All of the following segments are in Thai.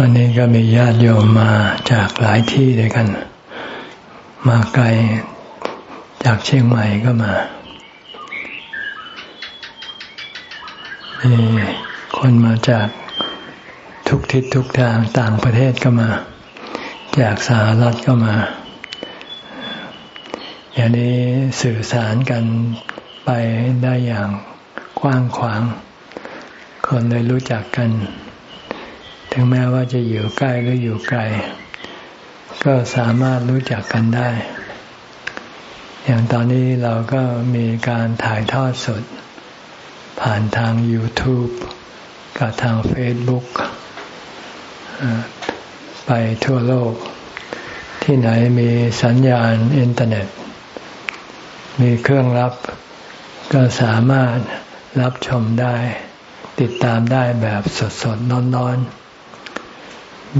วันนี้ก็มีญาติโยมมาจากหลายที่ด้วยกัน มาไกลจากเชียงใหม่ก็มา มีคนมาจากทุกทิศทุกทางต่างประเทศก็มา จากสหรัฐก็มา อย่างนี้สื่อสารกันไปได้อย่างกว้างขวาง คนได้รู้จักกัน ถึงแม้ว่าจะอยู่ใกล้หรืออยู่ไกล ก็สามารถรู้จักกันได้ อย่างตอนนี้เราก็มีการถ่ายทอดสด ผ่านทาง YouTube กับทาง Facebook ไปทั่วโลก ที่ไหนมีสัญญาณอินเทอร์เน็ต มีเครื่องรับ ก็สามารถรับชมได้ ติดตามได้แบบสดๆน้อนๆ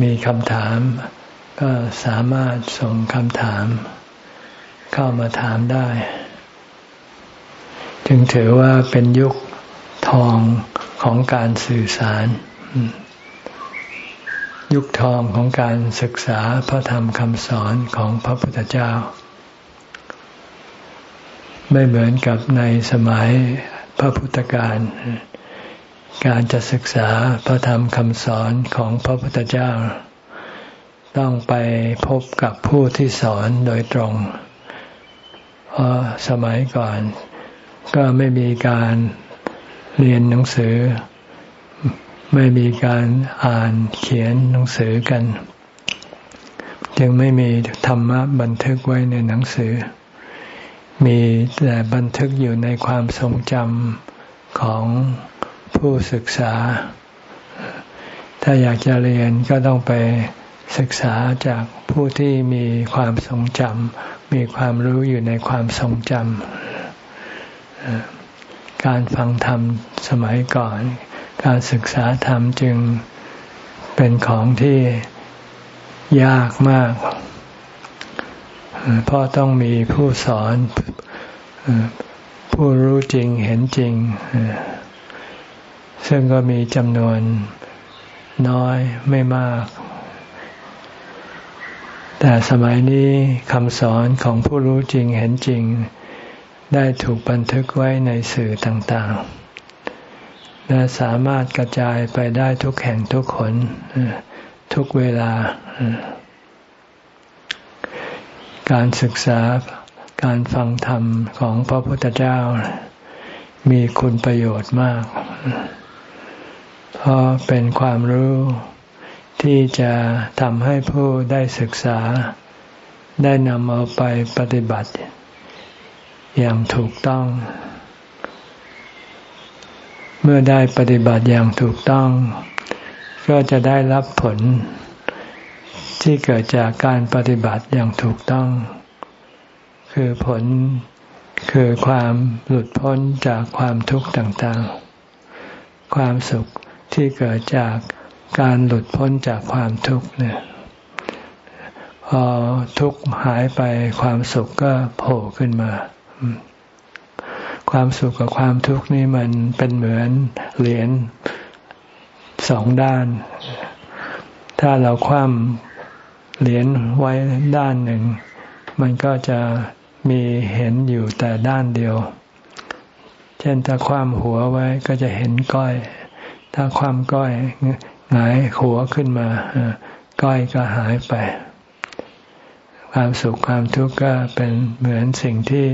มีคำถาม ก็สามารถส่งคำถาม เข้ามาถามได้ จึงถือว่าเป็นยุคทองของการสื่อสาร ยุคทองของการศึกษาพระธรรมคำสอนของพระพุทธเจ้า ไม่เหมือนกับในสมัยพระพุทธการ การจะศึกษาพระธรรมคำสอนของพระพุทธเจ้า ต้องไปพบกับผู้ที่สอนโดยตรง เพราะสมัยก่อน ก็ไม่มีการเรียนหนังสือ ไม่มีการอ่านเขียนหนังสือกัน จึงไม่มีธรรมะบันทึกไว้ในหนังสือ มีแต่บันทึกอยู่ในความทรงจำของ ผู้ศึกษา ถ้าอยากจะเรียนก็ต้องไปศึกษาจากผู้ที่มีความทรงจำมีความรู้อยู่ในความทรงจำการฟังธรรมสมัยก่อน การศึกษาธรรมจึงเป็นของที่ยากมาก เพราะต้องมีผู้สอนผู้รู้จริงเห็นจริง ซึ่งก็มีจำนวนน้อยไม่มาก แต่สมัยนี้คำสอนของผู้รู้จริงเห็นจริง ได้ถูกบันทึกไว้ในสื่อต่างๆ และสามารถกระจายไปได้ทุกแห่งทุกคนทุกเวลา การศึกษาการฟังธรรมของพระพุทธเจ้า มีคุณประโยชน์มาก เพราะเป็นความรู้ที่จะทำให้ผู้ได้ศึกษา ได้นำเอาไปปฏิบัติ อย่างถูกต้อง เมื่อได้ปฏิบัติอย่างถูกต้อง ก็จะได้รับผล ที่เกิดจากการปฏิบัติอย่างถูกต้อง คือผลคือความหลุดพ้นจากความทุกข์ต่างๆ ความสุข ที่เกิดจากการหลุดพ้นจากความทุกข์เนี่ยพอทุกข์หายไปความสุขก็โผล่ขึ้นมา ความสุขกับความทุกข์นี่มันเป็นเหมือนเหรียญสองด้าน ถ้าเราคว่ำเหรียญไว้ด้านหนึ่ง มันก็จะมีเห็นอยู่แต่ด้านเดียว เช่นถ้าคว่ำหัวไว้ก็จะเห็นก้อย ถ้าความก้อยหงายหัวขึ้นมาก้อยก็หายไป ความสุขความทุกข์ก็เป็นเหมือนสิ่งที่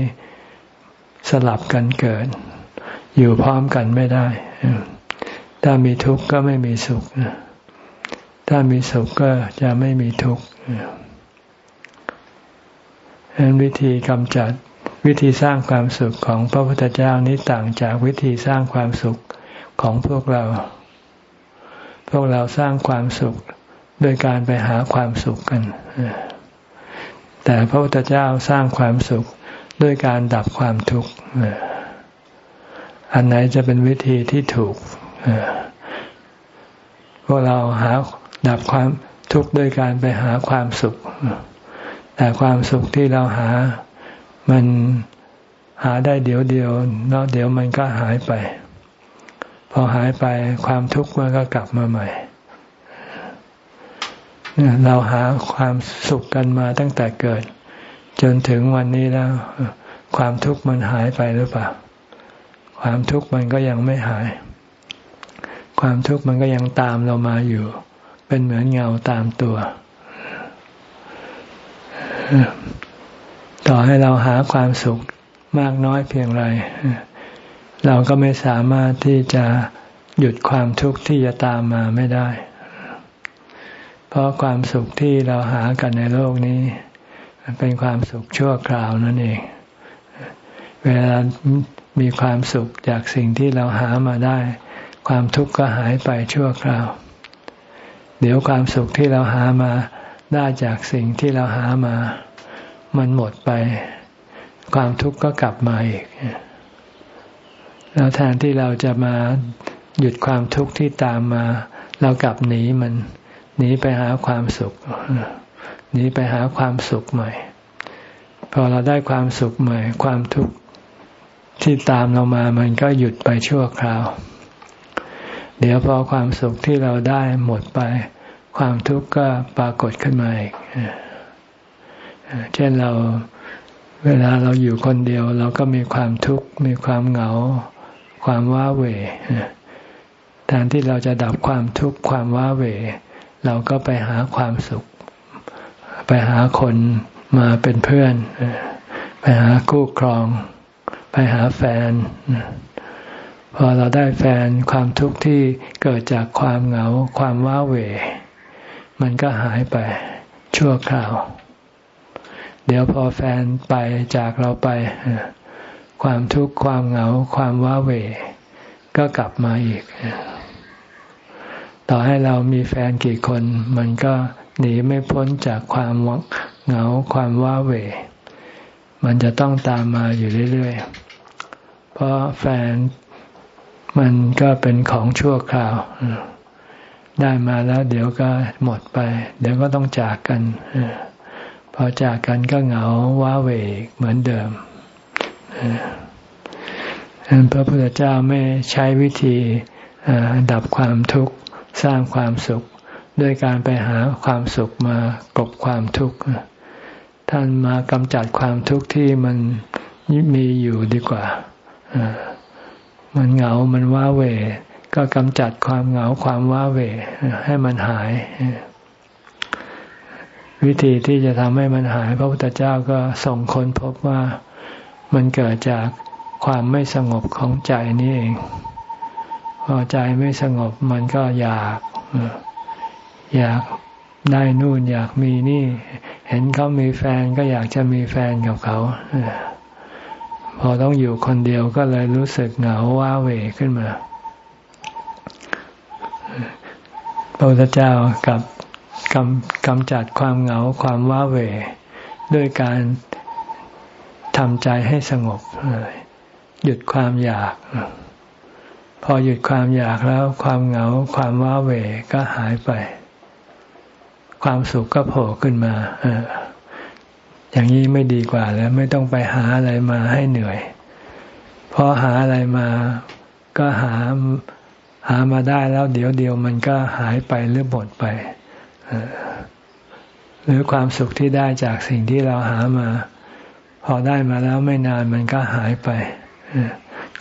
สลับกันเกิด อยู่พร้อมกันไม่ได้ ถ้ามีทุกข์ก็ไม่มีสุข ถ้ามีสุขก็จะไม่มีทุกข์ดังนั้นวิธีกำจัดวิธีสร้างความสุขของพระพุทธเจ้านี้ต่างจากวิธีสร้างความสุข ของพวกเรา พวกเราสร้างความสุขโดยการไปหาความสุขกัน แต่พระพุทธเจ้าสร้างความสุขด้วยการดับความทุกข์ อันไหนจะเป็นวิธีที่ถูก พวกเราหาดับความทุกข์ด้วยการไปหาความสุข แต่ความสุขที่เราหา มันหาได้เดี๋ยวเดียวเนาะเดี๋ยวมันก็หายไป พอหายไปความทุกข์มันก็กลับมาใหม่เราหาความสุขกันมาตั้งแต่เกิด จนถึงวันนี้แล้ว ความทุกข์มันหายไปหรือเปล่า ความทุกข์มันก็ยังไม่หาย ความทุกข์มันก็ยังตามเรามาอยู่ เป็นเหมือนเงาตามตัว ต่อให้เราหาความสุขมากน้อยเพียงไร เราก็ไม่สามารถที่จะหยุดความทุกข์ที่จะตามมาไม่ได้ เพราะความสุขที่เราหากันในโลกนี้ เป็นความสุขชั่วคราวนั่นเอง เวลามีความสุขจากสิ่งที่เราหามาได้ ความทุกข์ก็หายไปชั่วคราว เดี๋ยวความสุขที่เราหามาได้จากสิ่งที่เราหามา มันหมดไป ความทุกข์ก็กลับมาอีก แล้วแทนที่เราจะมาหยุดความทุกข์ที่ตามมา เรากลับหนีมัน หนีไปหาความสุข หนีไปหาความสุขใหม่ พอเราได้ความสุขใหม่ ความทุกข์ที่ตามเรามามันก็หยุดไปชั่วคราว เดี๋ยวพอความสุขที่เราได้หมดไป ความทุกข์ก็ปรากฏขึ้นมาอีกเช่นเราเวลาเราอยู่คนเดียว เราก็มีความทุกข์มีความเหงา ความว้าเหวแทนที่เราจะดับความทุกข์ความว้าเหวเราก็ไปหาความสุข ไปหาคนมาเป็นเพื่อน ไปหาคู่ครอง ไปหาแฟน พอเราได้แฟนความทุกข์ที่เกิดจากความเหงาความว้าเหวมันก็หายไปชั่วคราว เดี๋ยวพอแฟนไปจากเราไป ความทุกข์ความเหงาความว้าเหวก็กลับมาอีก ต่อให้เรามีแฟนกี่คน มันก็หนีไม่พ้นจากความเหงาความว้าเหวมันจะต้องตามมาอยู่เรื่อยๆ เพราะแฟนมันก็เป็นของชั่วคราว ได้มาแล้ว เดี๋ยวก็หมดไป เดี๋ยวก็ต้องจากกันพอจากกันก็เหงาว้าเหวเหมือนเดิม พระพุทธเจ้าไม่ใช้วิธีดับความทุกข์สร้างความสุข ด้วยการไปหาความสุขมากบความทุกข์ท่านมากำจัดความทุกข์ที่มันมีอยู่ดีกว่ามันเหงา มันว้าเหวก็กำจัดความเหงาความว้าเหวให้มันหาย วิธีที่จะทำให้มันหาย พระพุทธเจ้าก็ส่งคนพบว่า มันเกิดจากความไม่สงบของใจนี่เอง พอใจไม่สงบมันก็อยาก อยากได้นู่นอยากมีนี่ เห็นเขามีแฟนก็อยากจะมีแฟนกับเขา พอต้องอยู่คนเดียวก็เลยรู้สึกเหงาว้าเหวขึ้นมาพระพุทธเจ้ากับกำกำจัดความเหงาความว้าเหวด้วยการ ทำใจให้สงบ หยุดความอยาก พอหยุดความอยากแล้ว ความเหงา ความว้าเหวก็หายไป ความสุขก็โผล่ขึ้นมาอย่างนี้ไม่ดีกว่าแล้ว ไม่ต้องไปหาอะไรมาให้เหนื่อยพอหาอะไรมาก็หาหามาได้แล้ว เดี๋ยวเดียวมันก็หายไปหรือหมดไปหรือความสุขที่ได้จากสิ่งที่เราหามา พอได้มาแล้วไม่นานมันก็หายไป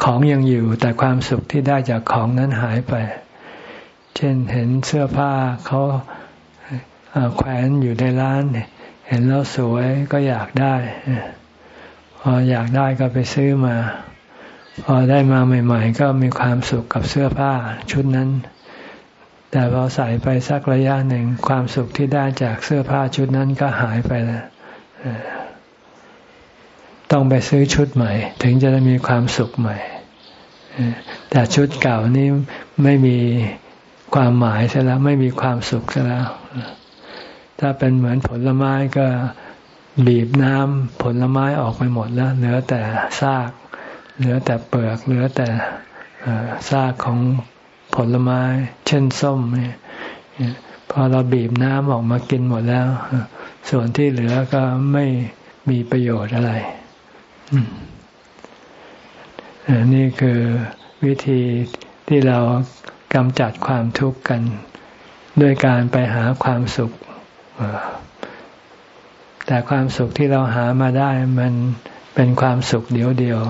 ของยังอยู่แต่ความสุขที่ได้จากของนั้นหายไป เช่นเห็นเสื้อผ้าเขาแขวนอยู่ในร้าน เห็นแล้วสวยก็อยากได้ พออยากได้ก็ไปซื้อมา พอได้มาใหม่ ๆ ก็มีความสุขกับเสื้อผ้าชุดนั้น แต่พอใส่ไปสักระยะหนึ่งความสุขที่ได้จากเสื้อผ้าชุดนั้นก็หายไปแล้ว ต้องไปซื้อชุดใหม่ ถึงจะได้มีความสุขใหม่ แต่ชุดเก่านี้ไม่มีความหมายซะแล้วไม่มีความสุขซะแล้ว ถ้าเป็นเหมือนผลไม้ก็บีบน้ำผลไม้ออกไปหมดแล้ว เหลือแต่ซาก เหลือแต่เปลือก เหลือแต่ซากของผลไม้ เช่นส้มเนี่ยพอเราบีบน้ำออกมากินหมดแล้ว ส่วนที่เหลือก็ไม่มีประโยชน์อะไร นี่คือวิธีที่เรากำจัดความทุกข์กัน ด้วยการไปหาความสุข แต่ความสุขที่เราหามาได้มันเป็นความสุขเดียวเดียว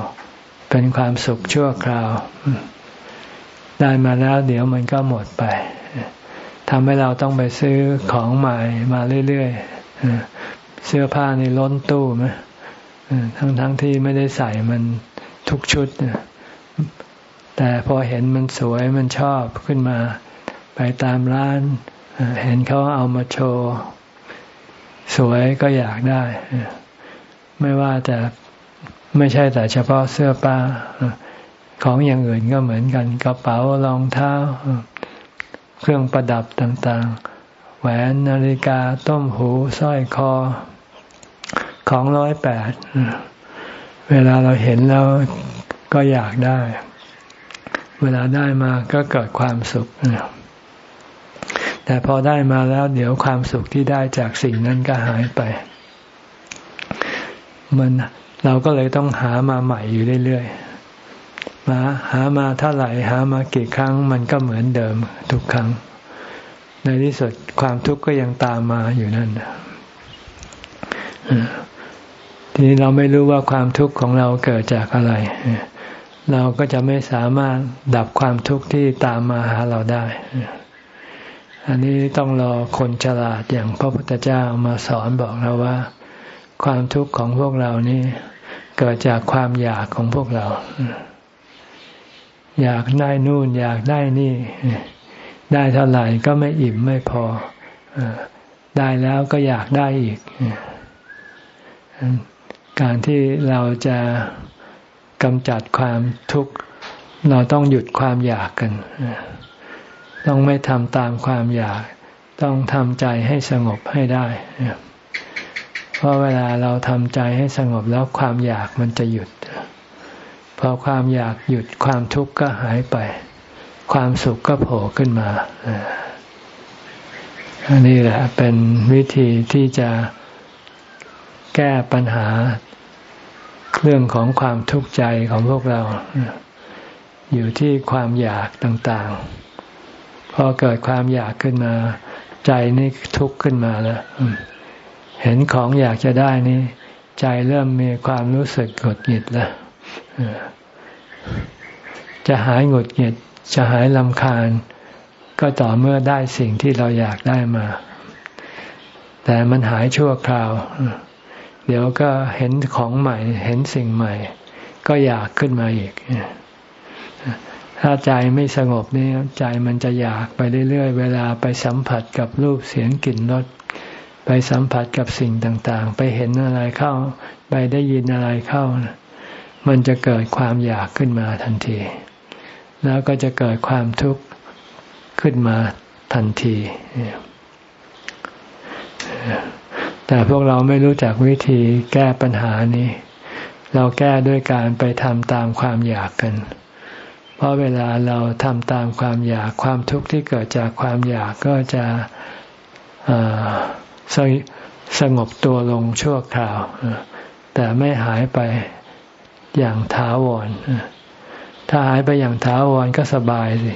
เป็นความสุขชั่วคราว ได้มาแล้วเดี๋ยวมันก็หมดไปทำให้เราต้องไปซื้อของใหม่มาเรื่อยๆเสื้อผ้าในล้นตู้ไหม ทั้งๆทที่ไม่ได้ใส่มันทุกชุดแต่พอเห็นมันสวยมันชอบขึ้นมา ไปตามร้าน เห็นเขาเอามาโชว์ สวยก็อยากได้ ไม่ว่าแต่ไม่ใช่แต่เฉพาะเสื้อผ้าของอย่างอื่นก็เหมือนกันกระเป๋ารองเท้า เครื่องประดับต่าง ๆ แหวนนาฬิกาต้มหูสร้อยคอ ของร้อยแปดเวลาเราเห็นแล้วก็อยากได้ เวลาได้มาก็เกิดความสุข แต่พอได้มาแล้วเดี๋ยวความสุขที่ได้จากสิ่งนั้นก็หายไป มันเราก็เลยต้องหามาใหม่อยู่เรื่อยๆมาหามาเท่าไหร่หามากี่ครั้ง มันก็เหมือนเดิมทุกครั้ง ในที่สุดความทุกข์ก็ยังตามมาอยู่นั่น ทีนี้เราไม่รู้ว่าความทุกข์ของเราเกิดจากอะไร เราก็จะไม่สามารถดับความทุกข์ที่ตามมาหาเราได้ อันนี้ต้องรอคนฉลาดอย่างพระพุทธเจ้ามาสอนบอกเราว่า ความทุกข์ของพวกเรานี่เกิดจากความอยากของพวกเรา อยากได้นู่น อยากได้นี่ ได้เท่าไหร่ก็ไม่อิ่มไม่พอได้แล้วก็อยากได้อีก การที่เราจะกำจัดความทุกข์ เราต้องหยุดความอยากกัน ต้องไม่ทำตามความอยาก ต้องทำใจให้สงบให้ได้ เพราะเวลาเราทำใจให้สงบแล้วความอยากมันจะหยุด พอความอยากหยุดความทุกข์ก็หายไป ความสุขก็โผล่ขึ้นมาอันนี้แหละเป็นวิธีที่จะ แก้ปัญหา เรื่องของความทุกข์ใจของพวกเรา อยู่ที่ความอยากต่างๆ พอเกิดความอยากขึ้นมา ใจนี่ทุกข์ขึ้นมาแล้วเห็นของอยากจะได้นี่ ใจเริ่มมีความรู้สึกหงุดหงิดแล้วจะหายหงุดหงิดจะหายลำคาญ ก็ต่อเมื่อได้สิ่งที่เราอยากได้มา แต่มันหายชั่วคราว เดี๋ยวก็เห็นของใหม่ เห็นสิ่งใหม่ ก็อยากขึ้นมาอีก ถ้าใจไม่สงบนี่ใจมันจะอยากไปเรื่อยๆ เวลาไปสัมผัสกับรูปเสียงกลิ่นรสไปสัมผัสกับสิ่งต่างๆ ไปเห็นอะไรเข้า ไปได้ยินอะไรเข้า มันจะเกิดความอยากขึ้นมาทันที แล้วก็จะเกิดความทุกข์ขึ้นมาทันที แต่พวกเราไม่รู้จักวิธีแก้ปัญหานี้ เราแก้ด้วยการไปทำตามความอยากกัน เพราะเวลาเราทำตามความอยากความทุกข์ที่เกิดจากความอยากก็จะสสงบตัวลงชั่วคราว แต่ไม่หายไปอย่างท้าวร ถ้าหายไปอย่างท้าวรก็สบายสิ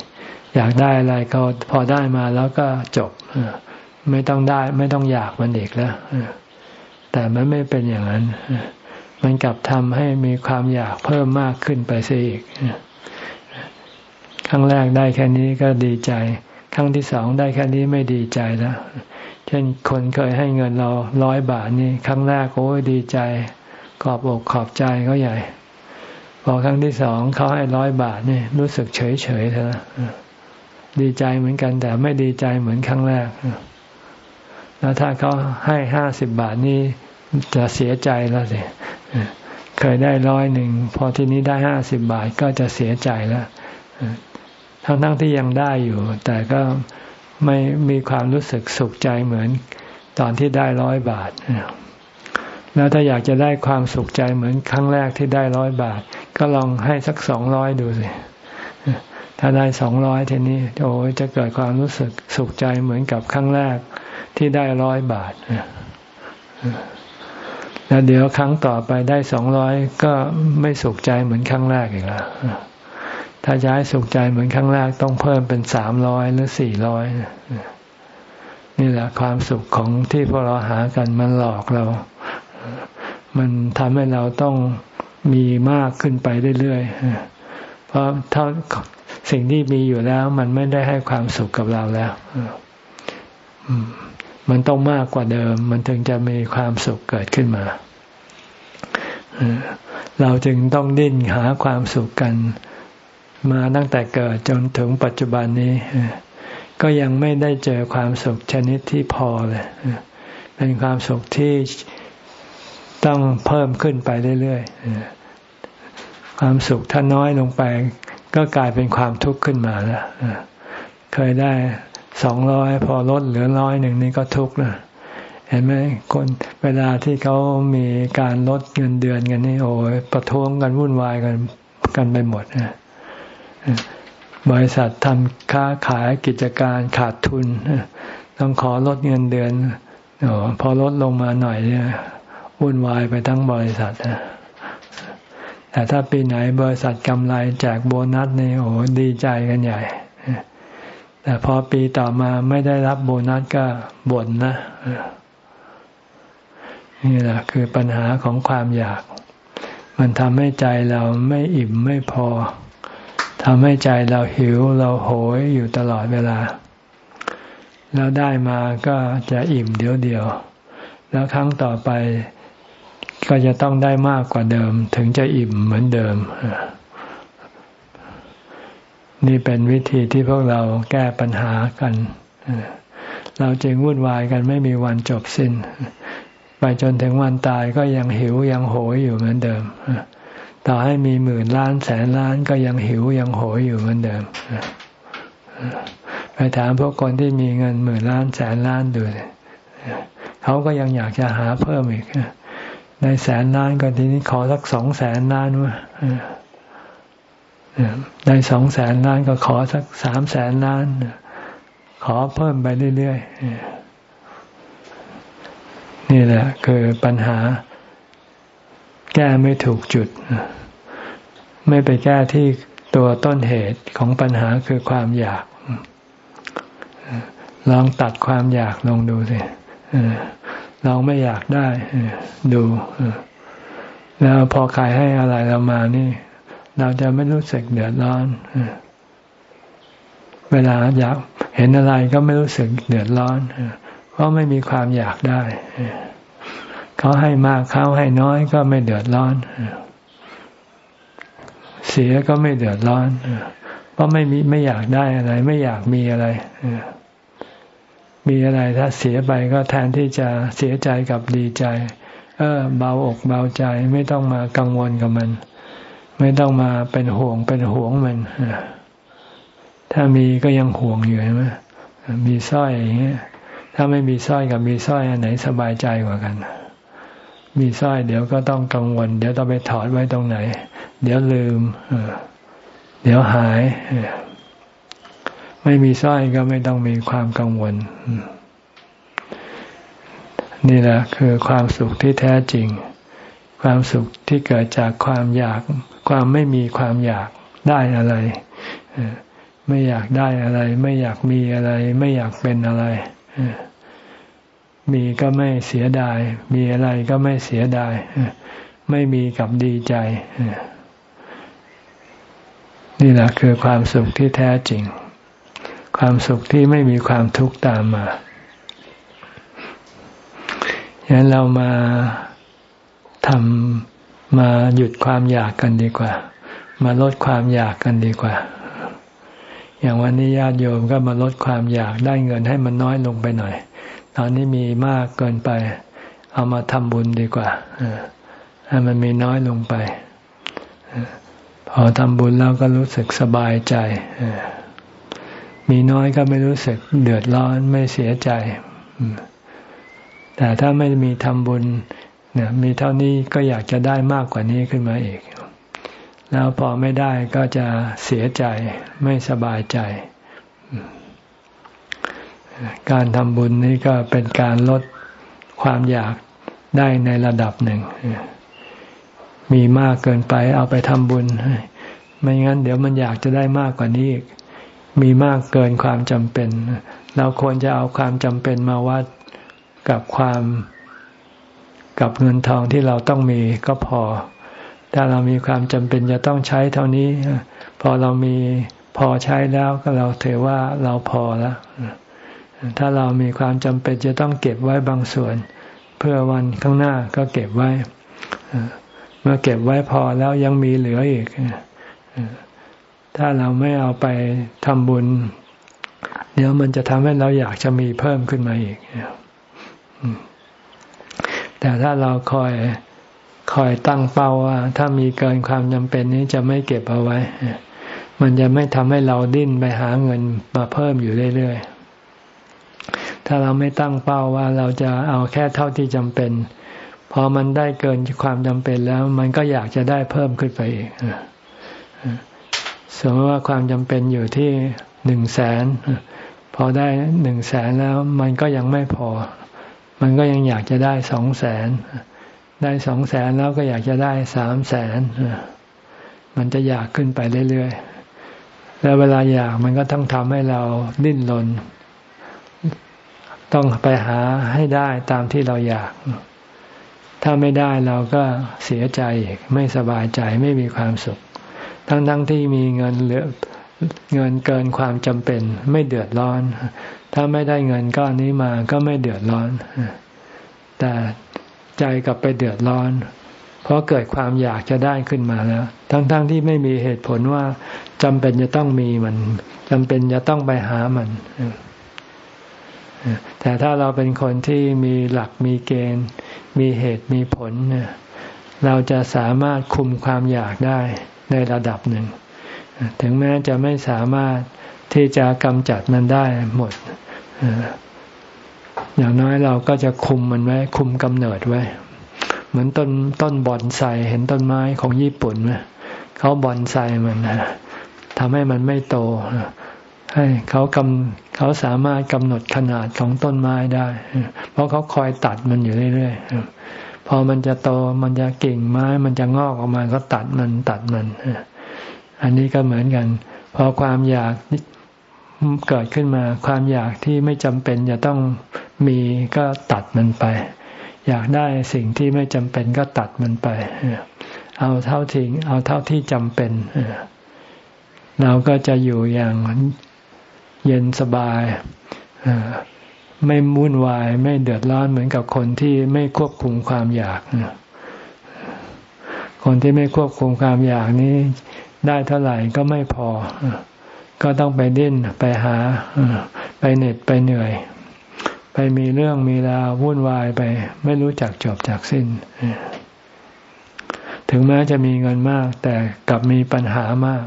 อยากได้อะไรก็พอได้มาแล้วก็จบ ไม่ต้องได้ ไม่ต้องอยากมันอีกแล้วแต่มันไม่เป็นอย่างนั้น มันกลับทำให้มีความอยากเพิ่มมากขึ้นไปซะอีกครั้งแรกได้แค่นี้ก็ดีใจ ครั้งที่สองได้แค่นี้ไม่ดีใจแล้ว เช่นคนเคยให้เงินเราร้อยบาทนี่ ครั้งแรกโอ้ยดีใจ ขอบอกขอบใจเขาใหญ่ พอครั้งที่สองเขาให้ร้อยบาทนี่รู้สึกเฉยเฉยเถอะดีใจเหมือนกันแต่ไม่ดีใจเหมือนครั้งแรก แล้วถ้าเขาให้ห้าสิบบาทนี่จะเสียใจแล้วสิเคยได้ร้อยหนึ่งพอที่นี้ได้ห้าสิบบาทก็จะเสียใจแล้วทั้งทั้งที่ยังได้อยู่ แต่ก็ไม่มีความรู้สึกสุขใจเหมือนตอนที่ได้ร้อยบาท แล้วถ้าอยากจะได้ความสุขใจเหมือนครั้งแรกที่ได้ร้อยบาท ก็ลองให้สักสองร้อยดูสิ ถ้าได้สองร้อยทีนี้โอ้จะเกิดความรู้สึกสุขใจเหมือนกับครั้งแรก ที่ได้ร้อยบาทแล้วเดี๋ยวครั้งต่อไปได้สองร้อยก็ไม่สุขใจเหมือนครั้งแรกอีกแล้วถ้าจะให้สุขใจเหมือนครั้งแรกต้องเพิ่มเป็นสามร้อยหรือสี่ร้อยนี่แหละความสุขของที่พวกเราหากันมันหลอกเรา มันทำให้เราต้องมีมากขึ้นไปเรื่อยๆ เพราะถ้าสิ่งที่มีอยู่แล้ว มันไม่ได้ให้ความสุขกับเราแล้วมั มันต้องมากกว่าเดิม มันถึงจะมีความสุขเกิดขึ้นมา เราจึงต้องดิ้นหาความสุขกัน มาตั้งแต่เกิดจนถึงปัจจุบันนี้ ก็ยังไม่ได้เจอความสุขชนิดที่พอเลย เป็นความสุขที่ต้องเพิ่มขึ้นไปเรื่อยๆ ความสุขถ้าน้อยลงไป ก็กลายเป็นความทุกข์ขึ้นมาแล้วเคยได้ สองร้อยพอลดเหลือร้อยหนึ่งนี่ก็ทุกข์นะเห็นไหมคนเวลาที่เขามีการลดเงินเดือนกันนี่โอ้ยประท้วงกันวุ่นวายกันกันไปหมดนะบริษัททำค้าขายกิจการขาดทุนต้องขอลดเงินเดือนอพอลดลงมาหน่อยเนี่ยวุ่นวายไปทั้งบริษัทแต่ถ้าปีไหนบริษัทกำไรแจกโบนัสนี่โอ้ดีใจกันใหญ่ แต่พอปีต่อมาไม่ได้รับโบนัสก็บ่นนะนี่แหละคือปัญหาของความอยาก มันทำให้ใจเราไม่อิ่มไม่พอทำให้ใจเราหิวเราโหยอยู่ตลอดเวลา แล้วได้มาก็จะอิ่มเดี๋ยวเดียว แล้วครั้งต่อไปก็จะต้องได้มากกว่าเดิม ถึงจะอิ่มเหมือนเดิม นี่เป็นวิธีที่พวกเราแก้ปัญหากัน เราจึงวุ่นวายกันไม่มีวันจบสิน้น ไปจนถึงวันตายก็ยังหิวยังโหยอยู่เหมือนเดิม ต่อให้มีหมื่นล้านแสนล้านก็ยังหิวยังโหยอยู่เหมือนเดิม ไปถามพวกคนที่มีเงินหมื่นล้านแสนล้านดูเขาก็ยังอยากจะหาเพิ่มอีก ในแสนล้านก็ทีนี้ขอสักสองแสนล้านวะ ในสองแสนล้านก็ขอสักสามแสนล้าน ขอเพิ่มไปเรื่อยๆ นี่แหละ คือปัญหา แก้ไม่ถูกจุด ไม่ไปแก้ที่ตัวต้นเหตุของปัญหาคือความอยาก ลองตัดความอยากลงดูสิลองไม่อยากได้ดู แล้วพอใครให้อะไรเรามานี่ เราจะไม่รู้สึกเดือดร้อนเวลาอยากเห็นอะไรก็ไม่รู้สึกเดือดร้อนเพราะไม่มีความอยากได้เขาให้มากเขาให้น้อยก็ไม่เดือดร้อนเสียก็ไม่เดือดร้อนเพราะไม่มีไม่อยากได้อะไร ไม่อยากมีอะไรมีอะไรถ้าเสียไปก็แทนที่จะเสียใจกับดีใจ เออ เบาอกเบาใจไม่ต้องมากังวลกับมัน ไม่ต้องมาเป็นห่วงเป็นห่วงมัน ถ้ามีก็ยังห่วงอยู่ใช่ไหมมีสร้อยอย่างเงี้ย ถ้าไม่มีสร้อยกับมีสร้อยอันไหนสบายใจกว่ากัน มีสร้อยเดี๋ยวก็ต้องกังวล เดี๋ยวต้องไปถอดไว้ตรงไหน เดี๋ยวลืม เดี๋ยวหาย ไม่มีสร้อยก็ไม่ต้องมีความกังวล นี่แหละคือความสุขที่แท้จริง ความสุขที่เกิดจากความอยาก ความไม่มีความอยากได้อะไร ไม่อยากได้อะไร ไม่อยากมีอะไร ไม่อยากเป็นอะไร มีก็ไม่เสียดาย มีอะไรก็ไม่เสียดาย ไม่มีกับดีใจ นี่แหละคือความสุขที่แท้จริง ความสุขที่ไม่มีความทุกข์ตามมาฉะนั้นเรามา ทำมาหยุดความอยากกันดีกว่า มาลดความอยากกันดีกว่า อย่างวันนี้ญาติโยมก็มาลดความอยากได้เงินให้มันน้อยลงไปหน่อย ตอนนี้มีมากเกินไป เอามาทำบุญดีกว่าให้มันมีน้อยลงไปพอทำบุญแล้วก็รู้สึกสบายใจ มีน้อยก็ไม่รู้สึกเดือดร้อนไม่เสียใจ แต่ถ้าไม่มีทำบุญ เนี่ยมีเท่านี้ก็อยากจะได้มากกว่านี้ขึ้นมาอีก แล้วพอไม่ได้ก็จะเสียใจไม่สบายใจ การทำบุญนี้ก็เป็นการลดความอยากได้ในระดับหนึ่ง มีมากเกินไปเอาไปทำบุญ ไม่งั้นเดี๋ยวมันอยากจะได้มากกว่านี้อีก มีมากเกินความจำเป็น เราควรจะเอาความจำเป็นมาวัดกับความ กับเงินทองที่เราต้องมีก็พอ ถ้าเรามีความจำเป็นจะต้องใช้เท่านี้ พอเรามีพอใช้แล้วก็เราถือว่าเราพอแล้ว ถ้าเรามีความจำเป็นจะต้องเก็บไว้บางส่วน เพื่อวันข้างหน้าก็เก็บไว้ เมื่อเก็บไว้พอแล้วยังมีเหลืออีก ถ้าเราไม่เอาไปทำบุญ เดี๋ยวมันจะทำให้เราอยากจะมีเพิ่มขึ้นมาอีก แต่ถ้าเราคอยคอยตั้งเป้าว่า ถ้ามีเกินความจำเป็นนี้จะไม่เก็บเอาไว้ มันจะไม่ทำให้เราดิ้นไปหาเงินมาเพิ่มอยู่เรื่อยๆ ถ้าเราไม่ตั้งเป้าว่าเราจะเอาแค่เท่าที่จำเป็นพอมันได้เกินความจำเป็นแล้ว มันก็อยากจะได้เพิ่มขึ้นไปอีกสมมติว่าความจำเป็นอยู่ที่หนึ่งแสนพอได้หนึ่งแสนแล้วมันก็ยังไม่พอ มันก็ยังอยากจะได้สองแสนได้สองแสนแล้วก็อยากจะได้สามแสนมันจะอยากขึ้นไปเรื่อยๆ แล้วเวลาอยากมันก็ต้องทำให้เราดิ้นรน ต้องไปหาให้ได้ตามที่เราอยาก ถ้าไม่ได้เราก็เสียใจไม่สบายใจไม่มีความสุข ทั้งๆทที่มีเงินเหลือ เงินเกินความจำเป็น ไม่เดือดร้อน ถ้าไม่ได้เงินก้อนนี้มาก็ไม่เดือดร้อน แต่ใจกลับไปเดือดร้อน เพราะเกิดความอยากจะได้ขึ้นมาแล้ว ทั้งๆทที่ไม่มีเหตุผลว่าจำเป็นจะต้องมีมันจำเป็นจะต้องไปหามันแต่ถ้าเราเป็นคนที่มีหลักมีเกณฑ์ มีเหตุมีผลเนี่ยเราจะสามารถคุมความอยากได้ในระดับหนึ่ง ถึงแม้จะไม่สามารถที่จะกำจัดมันได้หมด อย่างน้อยเราก็จะคุมมันไว้ คุมกำเนิดไว้ เหมือนต้นต้นบอนไซเห็นต้นไม้ของญี่ปุ่นไหมเขาบอนไซมันทำให้มันไม่โตให้เขากำเขาสามารถกำหนดขนาดของต้นไม้ได้ เพราะเขาคอยตัดมันอยู่เรื่อยๆพอมันจะโตมันจะกิ่งไม้ มันจะงอกออกมาก็ตัดมันตัดมัน อันนี้ก็เหมือนกัน พอความอยากเกิดขึ้นมา ความอยากที่ไม่จำเป็นจะต้องมีก็ตัดมันไป อยากได้สิ่งที่ไม่จำเป็นก็ตัดมันไป เอาเท่าทิ้งเอาเท่าที่จำเป็น เราก็จะอยู่อย่างเย็นสบายไม่มุ่นวาย ไม่เดือดร้อนเหมือนกับคนที่ไม่ควบคุมความอยาก คนที่ไม่ควบคุมความอยากนี้ ได้เท่าไหร่ก็ไม่พอ ก็ต้องไปดิ้นไปหา ไปเหน็ดไปเหนื่อย ไปมีเรื่องมีราววุ่นวายไป ไม่รู้จักจบจากสิ้น ถึงแม้จะมีเงินมาก แต่กลับมีปัญหามาก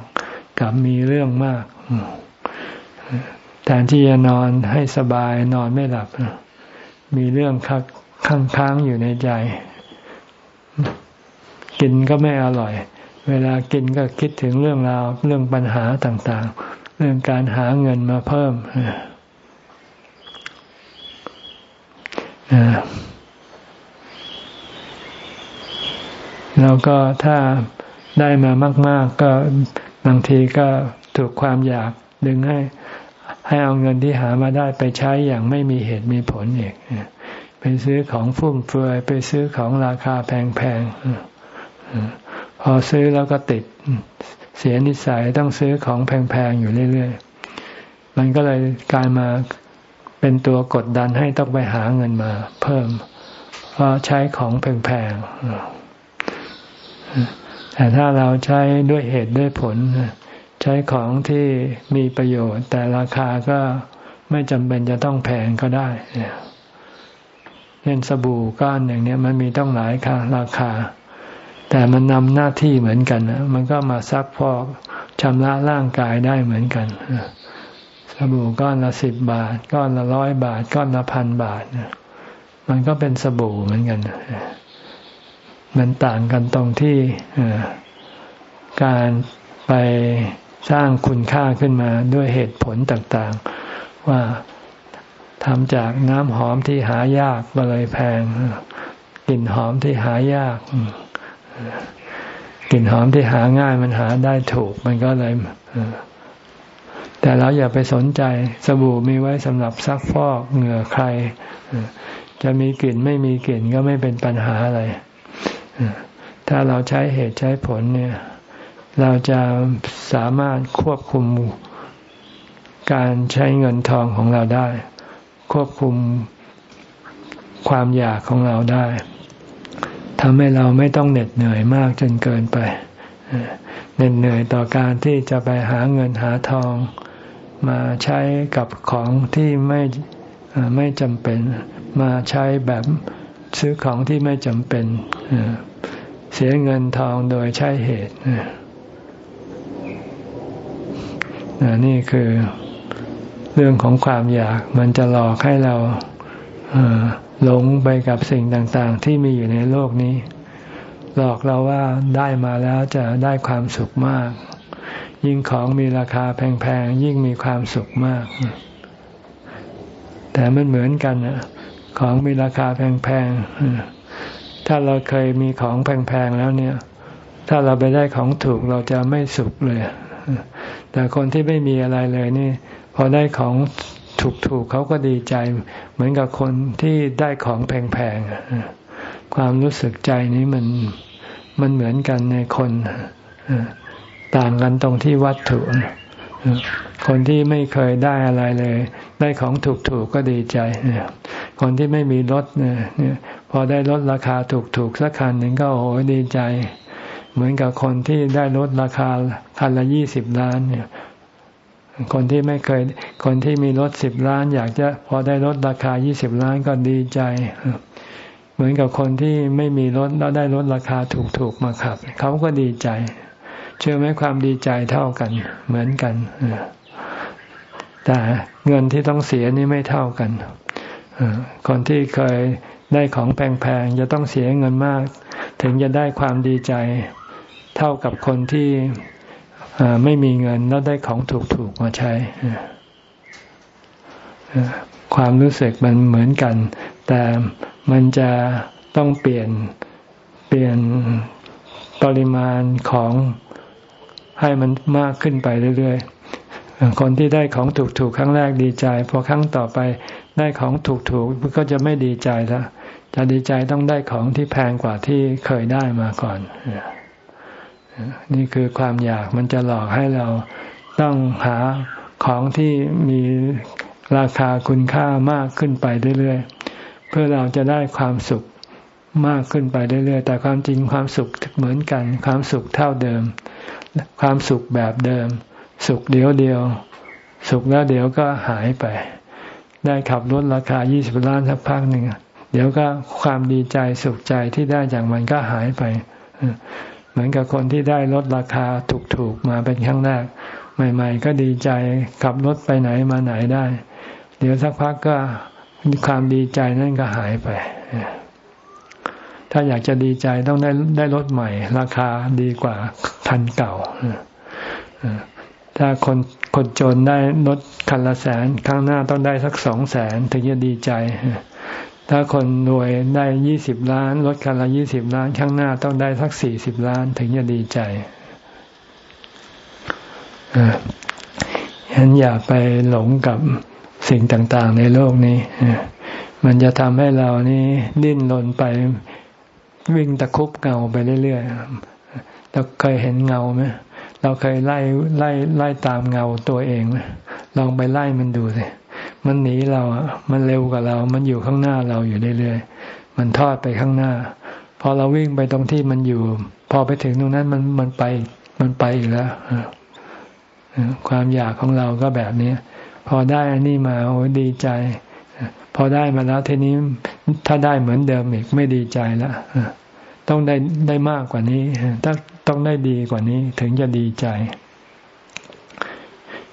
กลับมีเรื่องมากแทนที่จะนอนให้สบายนอนไม่หลับ มีเรื่องค้างค้างอยู่ในใจ กินก็ไม่อร่อย เวลากินก็คิดถึงเรื่องราวเรื่องปัญหาต่างๆ เรื่องการหาเงินมาเพิ่มแล้วก็ถ้าได้มามาก ๆ ก็บางทีก็ถูกความอยากดึงให้ ให้เอาเงินที่หามาได้ไปใช้อย่างไม่มีเหตุมีผลอีกไปซื้อของฟุ่มเฟือยไปซื้อของราคาแพงๆ พอซื้อแล้วก็ติดเสียนิสัยต้องซื้อของแพงๆอยู่เรื่อยๆ มันก็เลยกลายมาเป็นตัวกดดันให้ต้องไปหาเงินมา เพิ่ม เพราะใช้ของแพงๆ แต่ถ้าเราใช้ด้วยเหตุด้วยผล ใช้ของที่มีประโยชน์ แต่ราคาก็ไม่จำเป็นจะต้องแพงก็ได้เช่นสบู่ก้อนอย่างนี้มันมีต้องหลายค่าราคา แต่มันนำหน้าที่เหมือนกันมันก็มาซักพอกชำระร่างกายได้เหมือนกันสบู่ก้อนละสิบบาท ก้อนละร้อยบาท ก้อนละพันบาทมันก็เป็นสบู่เหมือนกันมันต่างกันตรงที่การไปสร้างคุณค่าขึ้นมาด้วยเหตุผลต่างๆ ว่าทำจากน้ำหอมที่หายากก็เลยแพงกลิ่นหอมที่หายาก กลิ่นหอมที่หาง่ายมันหาได้ถูกมันก็เลยแต่เราอย่าไปสนใจสบู่มีไว้สำหรับซักฟอกเหงื่อใคร จะมีกลิ่นไม่มีกลิ่นก็ไม่เป็นปัญหาอะไร ถ้าเราใช้เหตุใช้ผลเนี่ย เราจะสามารถควบคุมการใช้เงินทองของเราได้ ควบคุมความอยากของเราได้ ทำให้เราไม่ต้องเหน็ดเหนื่อยมากจนเกินไปเหน็ดเหนื่อยต่อการที่จะไปหาเงินหาทอง มาใช้กับของที่ไม่ไม่จำเป็น มาใช้แบบซื้อของที่ไม่จำเป็น เสียเงินทองโดยใช้เหตุนี่คือเรื่องของความอยากมันจะหลอกให้เรา หลงไปกับสิ่งต่างๆ ที่มีอยู่ในโลกนี้ หลอกเราว่าได้มาแล้วจะได้ความสุขมาก ยิ่งของมีราคาแพงๆ ยิ่งมีความสุขมาก แต่มันเหมือนกันของมีราคาแพงๆ ถ้าเราเคยมีของแพงๆแล้วเนี่ย ถ้าเราไปได้ของถูกเราจะไม่สุขเลย แต่คนที่ไม่มีอะไรเลยนี่ พอได้ของ ถูกๆเขาก็ดีใจ เหมือนกับคนที่ได้ของแพงๆความรู้สึกใจนี้มันมันเหมือนกันในคนต่างกันตรงที่วัตถุ คนที่ไม่เคยได้อะไรเลย ได้ของถูกๆก็ดีใจ คนที่ไม่มีรถเนี่ยพอได้รถราคาถูกๆสักคันหนึ่งก็โอ้โหดีใจ เหมือนกับคนที่ได้รถราคาคันละยี่สิบล้านเนี่ย คนที่ไม่เคย คนที่มีรถสิบล้าน อยากจะพอได้รถราคายี่สิบล้านก็ดีใจ เหมือนกับคนที่ไม่มีรถแล้วได้รถราคาถูกๆมาขับเขาก็ดีใจ เชื่อไหมความดีใจเท่ากัน เหมือนกันแต่เงินที่ต้องเสียนี่ไม่เท่ากันคนที่เคยได้ของแพงๆจะต้องเสียเงินมาก ถึงจะได้ความดีใจ เท่ากับคนที่ ไม่มีเงินแล้วได้ของถูกๆมาใช้ความรู้สึกมันเหมือนกัน แต่มันจะต้องเปลี่ยนเปลี่ยนปริมาณของให้มันมากขึ้นไปเรื่อยๆ คนที่ได้ของถูกๆครั้งแรกดีใจ พอครั้งต่อไปได้ของถูกๆก็จะไม่ดีใจแล้วจะดีใจต้องได้ของที่แพงกว่าที่เคยได้มาก่อน นี่คือความอยากมันจะหลอกให้เราต้องหาของที่มีราคาคุณค่ามากขึ้นไปเรื่อยๆเพื่อเราจะได้ความสุขมากขึ้นไปเรื่อยๆ แต่ความจริงความสุขเหมือนกัน ความสุขเท่าเดิม ความสุขแบบเดิม สุขเดียวเดียว สุขแล้วเดี๋ยวก็หายไป ได้ขับรถราคายี่สิบล้านสักพักหนึ่ง เดี๋ยวก็ความดีใจสุขใจที่ได้จากมันก็หายไป เหมือนกับคนที่ได้ลดราคาถูกๆมาเป็นครั้งแรกใหม่ ๆ ก็ดีใจขับรถไปไหนมาไหนได้ เดี๋ยวสักพักก็ความดีใจนั่นก็หายไป ถ้าอยากจะดีใจต้องได้ได้รถใหม่ ราคาดีกว่าคันเก่าถ้าคนคนจนได้รถคันละแสน ข้างหน้าต้องได้สักสองแสนถึงจะดีใจ ถ้าคนรวยได้ยี่สิบล้านรถคันละยี่สิบล้าน ข้างหน้าต้องได้สักสี่สิบล้านถึงจะดีใจฉะนั้นอย่าไปหลงกับสิ่งต่างๆในโลกนี้ มันจะทำให้เรานี่ดิ้นรนไปวิ่งตะคุบเงาไปเรื่อยๆ เราเคยเห็นเงาไหมเราเคยไล่ไล่ไล่ตามเงาตัวเองไหมลองไปไล่มันดูสิ มันหนีเราอะ มันเร็วกว่าเรา มันอยู่ข้างหน้าเราอยู่เรื่อยๆ มันทอดไปข้างหน้า พอเราวิ่งไปตรงที่มันอยู่ พอไปถึงตรงนั้นมันมันไป มันไปอีกแล้วความอยากของเราก็แบบนี้ พอได้อันนี้มาโอ้ดีใจ พอได้มาแล้วทีนี้ถ้าได้เหมือนเดิมอีกไม่ดีใจล้วต้องได้ได้มากกว่านี้ต้องต้องได้ดีกว่านี้ถึงจะดีใจ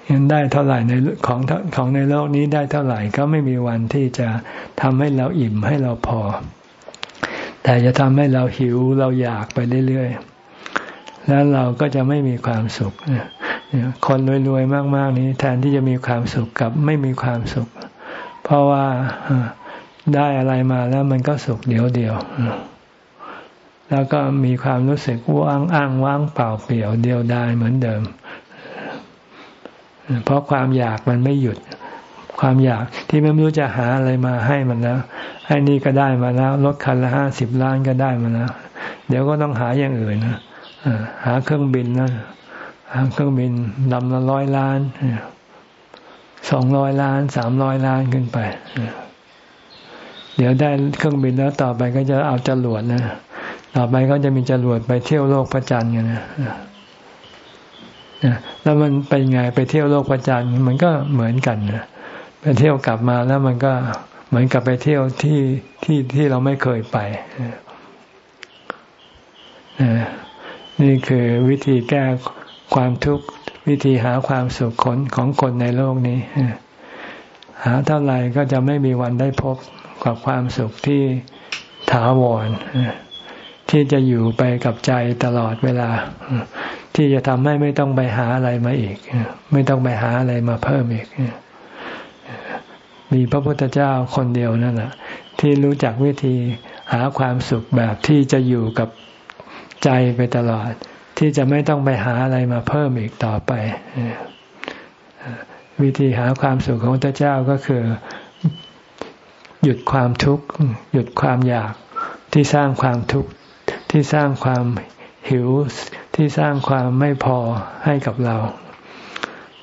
เห็นได้เท่าไหร่ในของของในโลกนี้ได้เท่าไหร่ก็ไม่มีวันที่จะทำให้เราอิ่มให้เราพอ แต่จะทำให้เราหิวเราอยากไปเรื่อยๆ แล้วเราก็จะไม่มีความสุข คนรวยๆ มาก ๆ นี้แทนที่จะมีความสุขกับไม่มีความสุข เพราะว่าได้อะไรมาแล้วมันก็สุขเดียวเดียวแล้วก็มีความรู้สึกว่างอ้างว่างเปล่าเปลี่ยวเดียวดายเหมือนเดิม เพราะความอยากมันไม่หยุด ความอยากที่ไม่รู้จะหาอะไรมาให้มันแล้วให้นี่ก็ได้มาแล้วรถคันละห้าสิบล้านก็ได้มาแล้วเดี๋ยวก็ต้องหาอย่างอื่นนะหาเครื่องบินนะหาเครื่องบินลำละร้อยล้านสองร้อยล้านสามร้อยล้านขึ้นไปเดี๋ยวได้เครื่องบินแล้วต่อไปก็จะเอาจรวดนะต่อไปก็จะมีจรวดไปเที่ยวโลกพระจันทร์กันนะ แล้วมันไปไงไปเที่ยวโลกพระจันทร์มันก็เหมือนกันนะไปเที่ยวกลับมาแล้วมันก็เหมือนกับไปเที่ยวที่ที่ที่เราไม่เคยไปนี่คือวิธีแก้ความทุกข์วิธีหาความสุขนของคนในโลกนี้หาเท่าไหร่ก็จะไม่มีวันได้พบกับความสุขที่ถาวรที่จะอยู่ไปกับใจตลอดเวลา ที่จะทำให้ไม่ต้องไปหาอะไรมาอีก ไม่ต้องไปหาอะไรมาเพิ่มอีก มีพระพุทธเจ้าคนเดียวนั่นแหละที่รู้จักวิธีหาความสุขแบบที่จะอยู่กับใจไปตลอด ที่จะไม่ต้องไปหาอะไรมาเพิ่มอีกต่อไป วิธีหาความสุขของพระเจ้าก็คือ หยุดความทุกข์ หยุดความอยากที่สร้างความทุกข์ที่สร้างความ หิวที่สร้างความไม่พอให้กับเรา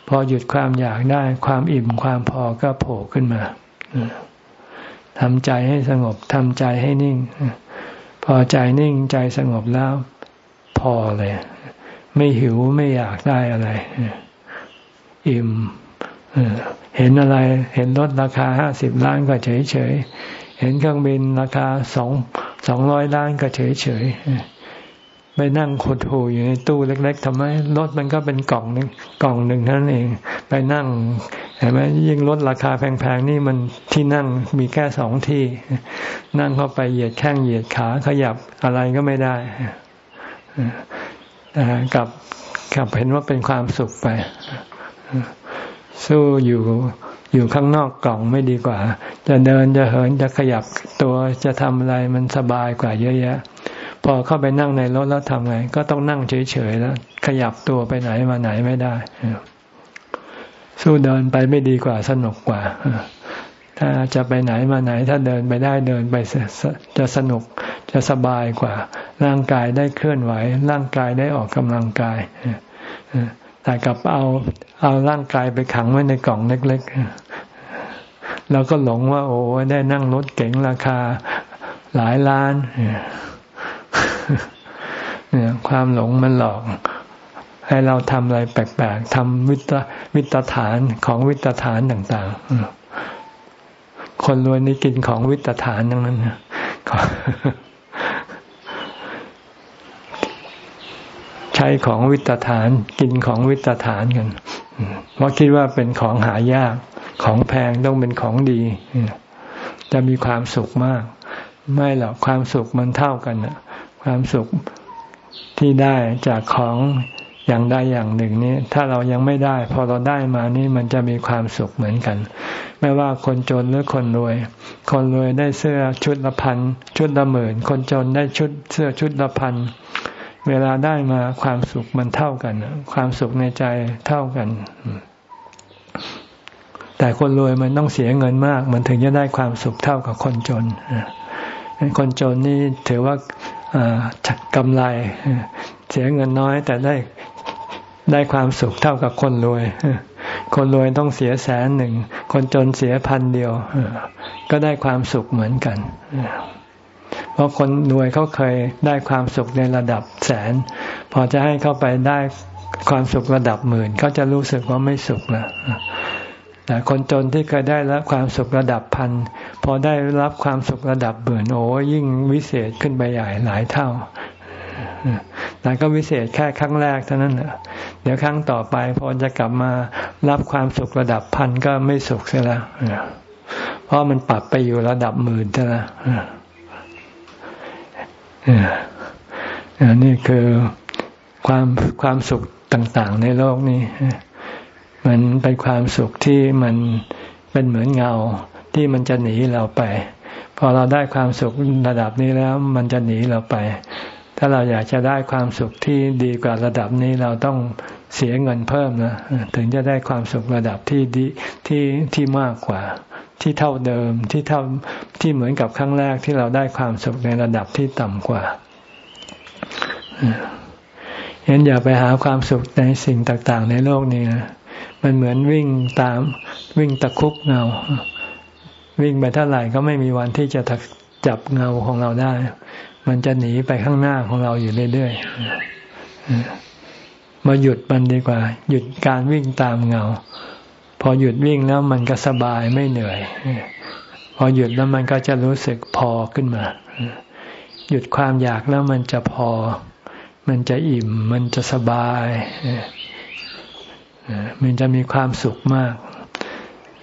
พอหยุดความอยากได้ความอิ่มความพอก็โผล่ขึ้นมาทำใจให้สงบทำใจให้นิ่ง พอใจนิ่งใจสงบแล้ว พอเลย ไม่หิวไม่อยากได้อะไร อิ่มเห็นอะไร เห็นรถราคาห้าสิบล้านก็เฉยเฉยเห็นเครื่องบินราคาสองสองร้อยล้านก็เฉยเฉย ไปนั่งขดหูอยู่ในตู้เล็ก ๆทำไมรถมันก็เป็นกล่องหนึ่งกล่องหนึ่งนั่นเอง ไปนั่งเห็นไหมยิ่งรถราคาแพงๆนี่มันที่นั่งมีแค่สองที่ นั่งเข้าไปเหยียดแข้งเหยียดขาขยับอะไรก็ไม่ได้กับกับเห็นว่าเป็นความสุขไป สู้อยู่อยู่ข้างนอกกล่องไม่ดีกว่า จะเดินจะเหินจะขยับตัวจะทำอะไรมันสบายกว่าเยอะแยะ พอเข้าไปนั่งในรถแล้วทำไง ก็ต้องนั่งเฉยๆแล้ว ขยับตัวไปไหนมาไหนไม่ได้ สู้เดินไปไม่ดีกว่าสนุกกว่าถ้าจะไปไหนมาไหน ถ้าเดินไปได้เดินไปจะสนุกจะสบายกว่า ร่างกายได้เคลื่อนไหว ร่างกายได้ออกกำลังกายแต่กับเอาเอาร่างกายไปขังไว้ในกล่องเล็กๆเราก็หลงว่า โอ้ได้นั่งรถเก๋งราคาหลายล้าน เนี่ยความหลงมันหลอก ให้เราทำอะไรแปลกๆทำวิตวิตฐานของวิตฐานต่างๆ คนรวยนี่กินของวิตฐานทั้งนั้นใช้ของวิตฐานกินของวิตฐานกันเพราะคิดว่าเป็นของหายากของแพงต้องเป็นของดี จะมีความสุขมาก ไม่หรอกความสุขมันเท่ากันนะ ความสุขที่ได้จากของอย่างใดอย่างหนึ่งนี้ ถ้าเรายังไม่ได้ พอเราได้มานี่มันจะมีความสุขเหมือนกัน ไม่ว่าคนจนหรือคนรวย คนรวยได้เสื้อชุดละพันชุดละหมื่น คนจนได้ชุดเสื้อชุดละพันเวลาได้มาความสุขมันเท่ากัน ความสุขในใจเท่ากัน แต่คนรวยมันต้องเสียเงินมาก มันถึงจะได้ความสุขเท่ากับคนจนคนจนนี่ถือว่า กำไร เสียเงินน้อยแต่ได้ได้ความสุขเท่ากับคนรวย คนรวยต้องเสียแสนหนึ่ง คนจนเสียพันเดียว ก็ได้ความสุขเหมือนกัน เพราะคนรวยเขาเคยได้ความสุขในระดับแสน พอจะให้เข้าไปได้ความสุขระดับหมื่นเขาจะรู้สึกว่าไม่สุขนะ แต่คนจนที่เคยได้รับความสุขระดับพันพอได้รับความสุขระดับหมื่นโอ้ยิ่งวิเศษขึ้นไปใหญ่หลายเท่าแต่ก็วิเศษแค่ครั้งแรกเท่านั้นเดี๋ยวครั้งต่อไปพอจะกลับมารับความสุขระดับพันก็ไม่สุขเสียแล้วเพราะมันปรับไปอยู่ระดับหมื่นแล้วนี่คือความความสุขต่าง ๆ ในโลกนี้ มันเป็นความสุขที่มันเป็นเหมือนเงาที่มันจะหนีเราไป พอเราได้ความสุขระดับนี้แล้วมันจะหนีเราไป ถ้าเราอยากจะได้ความสุขที่ดีกว่าระดับนี้เราต้องเสียเงินเพิ่มนะถึงจะได้ความสุขระดับที่ดีที่ที่มากกว่า ที่เท่าเดิมที่เท่าที่เหมือนกับครั้งแรกที่เราได้ความสุขในระดับที่ต่ำกว่าเห็นอย่าไปหาความสุขในสิ่งต่าง ๆ ในโลกนี้นะ มันเหมือนวิ่งตามวิ่งตะคุบเงา วิ่งไปเท่าไหร่ก็ไม่มีวันที่จะจับเงาของเราได้ มันจะหนีไปข้างหน้าของเราอยู่เรื่อยๆมาหยุดมันดีกว่า หยุดการวิ่งตามเงา พอหยุดวิ่งแล้วมันก็สบายไม่เหนื่อย พอหยุดแล้วมันก็จะรู้สึกพอขึ้นมา หยุดความอยากแล้วมันจะพอ มันจะอิ่ม มันจะสบาย มันจะมีความสุขมาก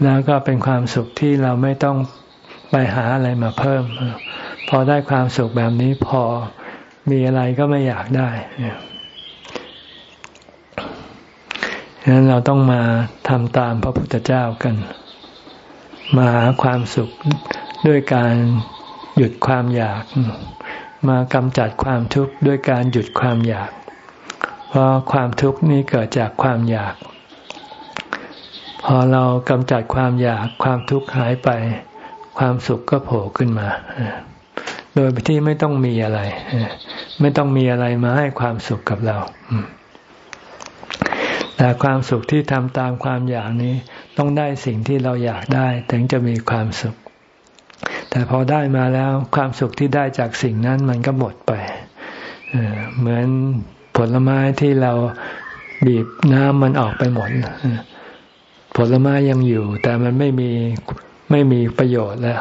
แล้วก็เป็นความสุขที่เราไม่ต้องไปหาอะไรมาเพิ่ม พอได้ความสุขแบบนี้พอมีอะไรก็ไม่อยากได้ฉะนั้นเราต้องมาทำตามพระพุทธเจ้ากัน มาหาความสุขด้วยการหยุดความอยาก มากำจัดความทุกข์ด้วยการหยุดความอยาก เพราะความทุกข์นี้เกิดจากความอยาก พอเรากำจัดความอยากความทุกข์หายไป ความสุขก็โผล่ขึ้นมา โดยที่ไม่ต้องมีอะไร ไม่ต้องมีอะไรมาให้ความสุขกับเราแต่ความสุขที่ทำตามความอยากนี้ ต้องได้สิ่งที่เราอยากได้ ถึงจะมีความสุข แต่พอได้มาแล้วความสุขที่ได้จากสิ่งนั้นมันก็หมดไปเหมือนผลไม้ที่เราบีบน้ำมันออกไปหมด ผลไม้ยังอยู่ แต่มันไม่มีไม่มีประโยชน์แล้ว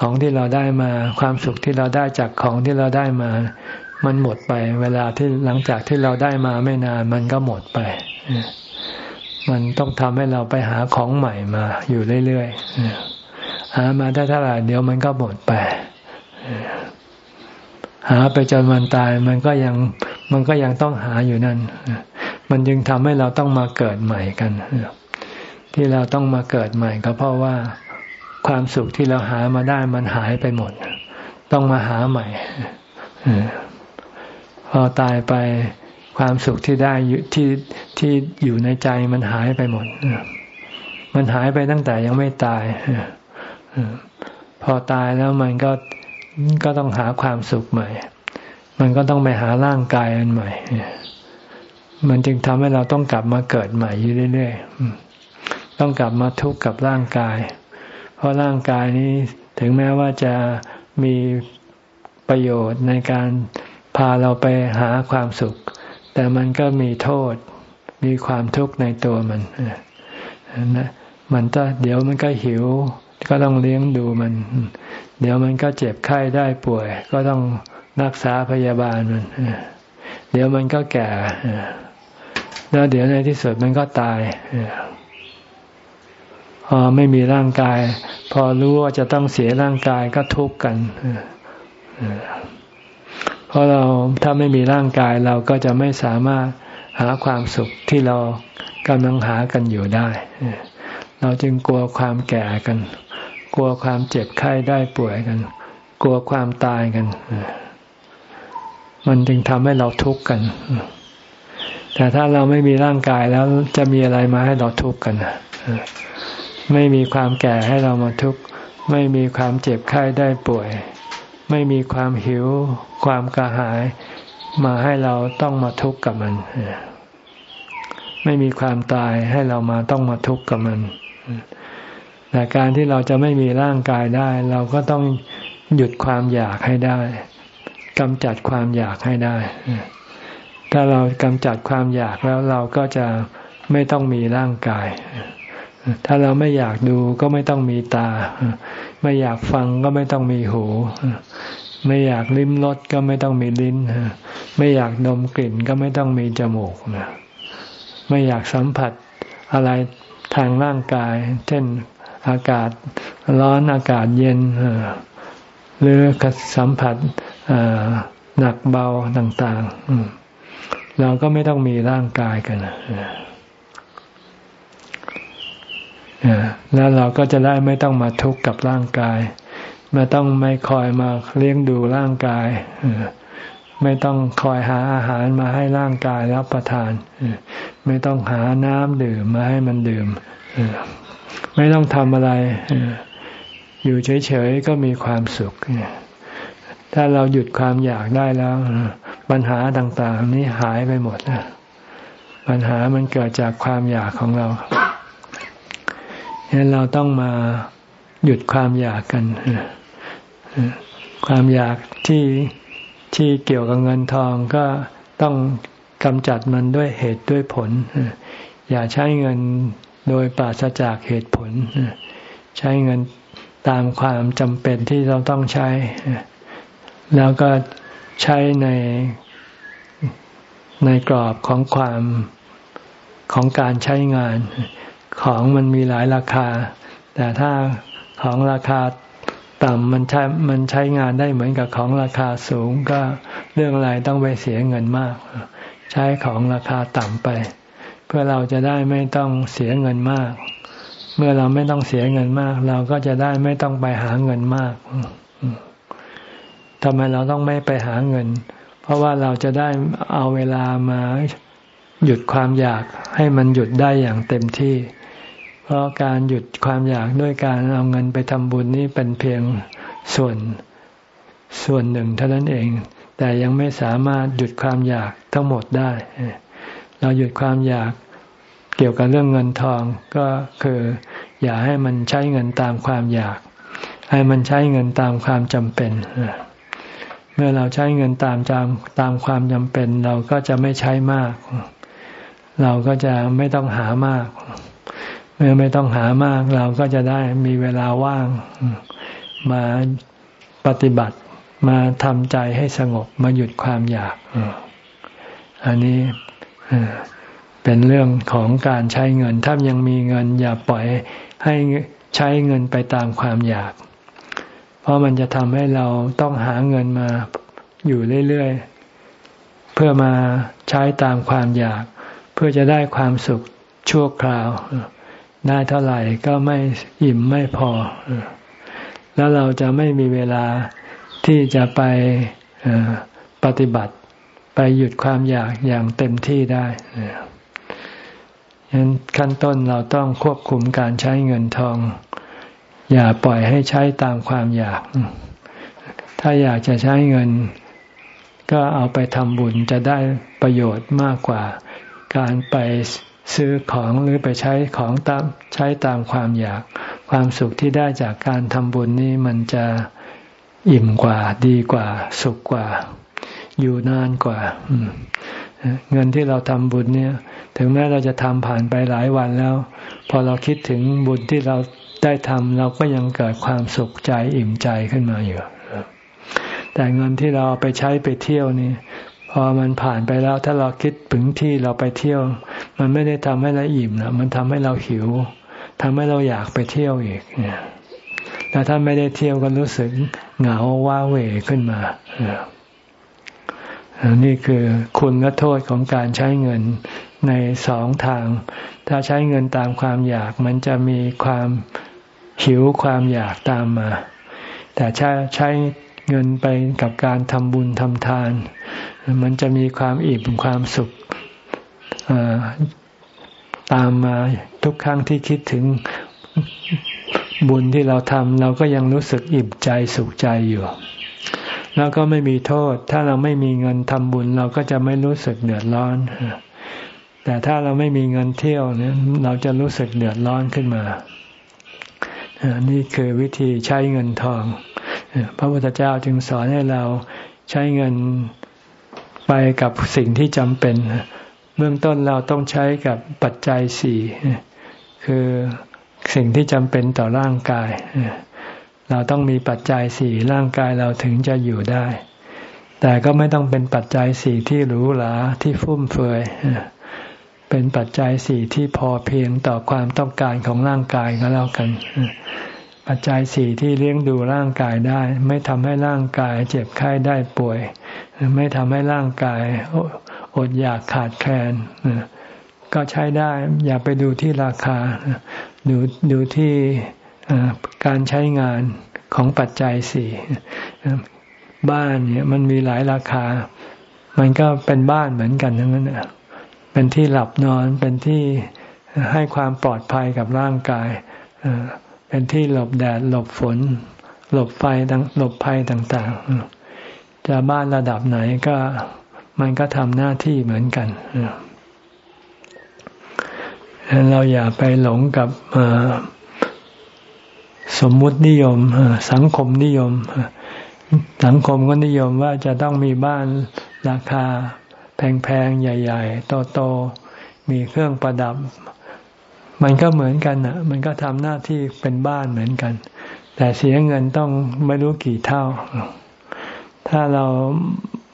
ของที่เราได้มาความสุขที่เราได้จากของที่เราได้มา มันหมดไป เวลาที่หลังจากที่เราได้มาไม่นานมันก็หมดไปมันต้องทำให้เราไปหาของใหม่มาอยู่เรื่อยๆหามาได้เท่าไหร่เดี๋ยวมันก็หมดไปหาไปจนวันตายมันก็ยังมันก็ยังต้องหาอยู่นั่นมันจึงทำให้เราต้องมาเกิดใหม่กัน ที่เราต้องมาเกิดใหม่ก็เพราะว่าความสุขที่เราหามาได้มันหายไปหมด ต้องมาหาใหม่พอตายไปความสุขที่ได้ที่ที่อยู่ในใจมันหายไปหมดมันหายไปตั้งแต่ยังไม่ตายพอตายแล้วมันก็ก็ต้องหาความสุขใหม่ มันก็ต้องไปหาร่างกายอันใหม่ มันจึงทำให้เราต้องกลับมาเกิดใหม่อยู่เรื่อยๆ ต้องกลับมาทุกข์กับร่างกาย เพราะร่างกายนี้ถึงแม้ว่าจะมีประโยชน์ในการพาเราไปหาความสุข แต่มันก็มีโทษ มีความทุกข์ในตัวมันนะมันก็เดี๋ยวมันก็หิว ก็ต้องเลี้ยงดูมัน เดี๋ยวมันก็เจ็บไข้ได้ป่วย ก็ต้องรักษาพยาบาลมัน เดี๋ยวมันก็แก่ แล้วเดี๋ยวในที่สุดมันก็ตาย พอไม่มีร่างกาย พอรู้ว่าจะต้องเสียร่างกายก็ทุกข์กันเพราะเราถ้าไม่มีร่างกายเราก็จะไม่สามารถหาความสุขที่เรากำลังหากันอยู่ได้ เราจึงกลัวความแก่กัน กลัวความเจ็บไข้ได้ป่วยกัน กลัวความตายกัน มันจึงทำให้เราทุกข์กัน แต่ถ้าเราไม่มีร่างกายแล้วจะมีอะไรมาให้เราทุกข์กัน ไม่มีความแก่ให้เรามาทุกข์ ไม่มีความเจ็บไข้ได้ป่วย ไม่มีความหิว ความกระหาย มาให้เราต้องมาทุกข์กับมัน ไม่มีความตายให้เรามาต้องมาทุกข์กับมัน แต่การที่เราจะไม่มีร่างกายได้ เราก็ต้องหยุดความอยากให้ได้กำจัดความอยากให้ได้ ถ้าเรากำจัดความอยากแล้วเราก็จะไม่ต้องมีร่างกาย ถ้าเราไม่อยากดูก็ไม่ต้องมีตา ไม่อยากฟังก็ไม่ต้องมีหู ไม่อยากลิ้มรสก็ไม่ต้องมีลิ้น ไม่อยากดมกลิ่นก็ไม่ต้องมีจมูกนะไม่อยากสัมผัสอะไรทางร่างกาย เช่นอากาศร้อนอากาศเย็นหรือสัมผัสหนักเบาต่าง ๆ เราก็ไม่ต้องมีร่างกายกัน แล้วเราก็จะได้ไม่ต้องมาทุกข์กับร่างกาย ไม่ต้องไม่คอยมาเลี้ยงดูร่างกาย ไม่ต้องคอยหาอาหารมาให้ร่างกายรับประทาน ไม่ต้องหาน้ำดื่มมาให้มันดื่ม ไม่ต้องทำอะไร อยู่เฉยๆก็มีความสุข ถ้าเราหยุดความอยากได้แล้ว ปัญหาต่างๆ นี้หายไปหมดปัญหามันเกิดจากความอยากของเรา ฉะนั้นเราต้องมาหยุดความอยากกันความอยากที่ที่เกี่ยวกับเงินทองก็ต้องกำจัดมันด้วยเหตุด้วยผล อย่าใช้เงินโดยปราศจากเหตุผล ใช้เงินตามความจำเป็นที่เราต้องใช้ แล้วก็ใช้ในในกรอบของความของการใช้งาน ของมันมีหลายราคา แต่ถ้าของราคาต่ำมันใช้มันใช้งานได้เหมือนกับของราคาสูงก็เรื่องอะไรต้องไปเสียเงินมาก ใช้ของราคาต่ำไป เพื่อเราจะได้ไม่ต้องเสียเงินมาก เมื่อเราไม่ต้องเสียเงินมาก เราก็จะได้ไม่ต้องไปหาเงินมากทำไมเราต้องไม่ไปหาเงิน เพราะว่าเราจะได้เอาเวลามาหยุดความอยากให้มันหยุดได้อย่างเต็มที่ เพราะการหยุดความอยากด้วยการเอาเงินไปทำบุญนี้เป็นเพียงส่วนส่วนหนึ่งเท่านั้นเอง แต่ยังไม่สามารถหยุดความอยากทั้งหมดได้ เราหยุดความอยากเกี่ยวกับเรื่องเงินทองก็คืออย่าให้มันใช้เงินตามความอยาก ให้มันใช้เงินตามความจำเป็น เมื่อเราใช้เงินตามจามตามความจำเป็น เราก็จะไม่ใช้มาก เราก็จะไม่ต้องหามาก เมื่อไม่ต้องหามากเราก็จะได้มีเวลาว่าง มาปฏิบัติมาทำใจให้สงบมาหยุดความอยาก อันนี้เป็นเรื่องของการใช้เงิน ถ้ายังมีเงิน อย่าปล่อยให้ใช้เงินไปตามความอยาก เพราะมันจะทำให้เราต้องหาเงินมาอยู่เรื่อยๆ เพื่อมาใช้ตามความอยาก เพื่อจะได้ความสุขชั่วคราว ได้เท่าไหร่ก็ไม่อิ่มไม่พอ แล้วเราจะไม่มีเวลาที่จะไปปฏิบัติไปหยุดความอยากอย่างเต็มที่ได้ฉะนั้นขั้นต้นเราต้องควบคุมการใช้เงินทอง อย่าปล่อยให้ใช้ตามความอยาก ถ้าอยากจะใช้เงิน ก็เอาไปทำบุญจะได้ประโยชน์มากกว่า การไป ซื้อของหรือไปใช้ของตามใช้ตามความอยาก ความสุขที่ได้จากการทำบุญนี้มันจะอิ่มกว่าดีกว่า สุขกว่า อยู่นานกว่าเงินที่เราทำบุญเนี่ย ถึงแม้เราจะทำผ่านไปหลายวันแล้ว พอเราคิดถึงบุญที่เราได้ทำเราก็ยังเกิดความสุขใจอิ่มใจขึ้นมาอยู่แต่เงินที่เราไปใช้ไปเที่ยวนี่ พอมันผ่านไปแล้วถ้าเราคิดถึงที่เราไปเที่ยว มันไม่ได้ทำให้เราอิ่มนะมันทำให้เราหิวทำให้เราอยากไปเที่ยวอีกเนี่ยแต่ถ้าไม่ได้เที่ยวก็รู้สึกเหงาว้าเหวขึ้นมานี่คือคุณและโทษของการใช้เงินในสองทาง ถ้าใช้เงินตามความอยาก มันจะมีความหิวความอยากตามมา แต่ถ้าใช้ เงินไปกับการทำบุญทำทาน มันจะมีความอิ่มความสุขตามมาทุกครั้งที่คิดถึงบุญที่เราทำเราก็ยังรู้สึกอิ่มใจสุขใจอยู่ แล้วก็ไม่มีโทษ ถ้าเราไม่มีเงินทำบุญ เราก็จะไม่รู้สึกเดือดร้อน แต่ถ้าเราไม่มีเงินเที่ยวเนี่ยเราจะรู้สึกเดือดร้อนขึ้นมา นี่คือวิธีใช้เงินทอง พระพุทธเจ้าจึงสอนให้เราใช้เงินไปกับสิ่งที่จำเป็น เบื้องต้นเราต้องใช้กับปัจจัยสี่คือสิ่งที่จำเป็นต่อร่างกาย เราต้องมีปัจจัยสี่ร่างกายเราถึงจะอยู่ได้ แต่ก็ไม่ต้องเป็นปัจจัยสี่ที่หรูหราที่ฟุ่มเฟือยเป็นปัจจัยสี่ที่พอเพียงต่อความต้องการของร่างกายก็แล้วกัน ปัจจัยสี่ที่เลี้ยงดูร่างกายได้ ไม่ทำให้ร่างกายเจ็บไข้ได้ป่วย ไม่ทำให้ร่างกายอดอยากขาดแคลนก็ใช้ได้ อย่าไปดูที่ราคา ดูดูที่การใช้งานของปัจจัยสี่บ้านเนี่ยมันมีหลายราคา มันก็เป็นบ้านเหมือนกันทั้งนั้นเป็นที่หลับนอนเป็นที่ให้ความปลอดภัยกับร่างกาย เป็นที่หลบแดดหลบฝน หลบไฟหลบภัยต่างๆ จะบ้านระดับไหนก็มันก็ทำหน้าที่เหมือนกันเราอย่าไปหลงกับสมมุตินิยมสังคมนิยม สังคมก็นิยมว่าจะต้องมีบ้านราคาแพงๆ ใหญ่ ๆ โตๆมีเครื่องประดับ มันก็เหมือนกันอะ มันก็ทำหน้าที่เป็นบ้านเหมือนกัน แต่เสียเงินต้องไม่รู้กี่เท่า ถ้าเรา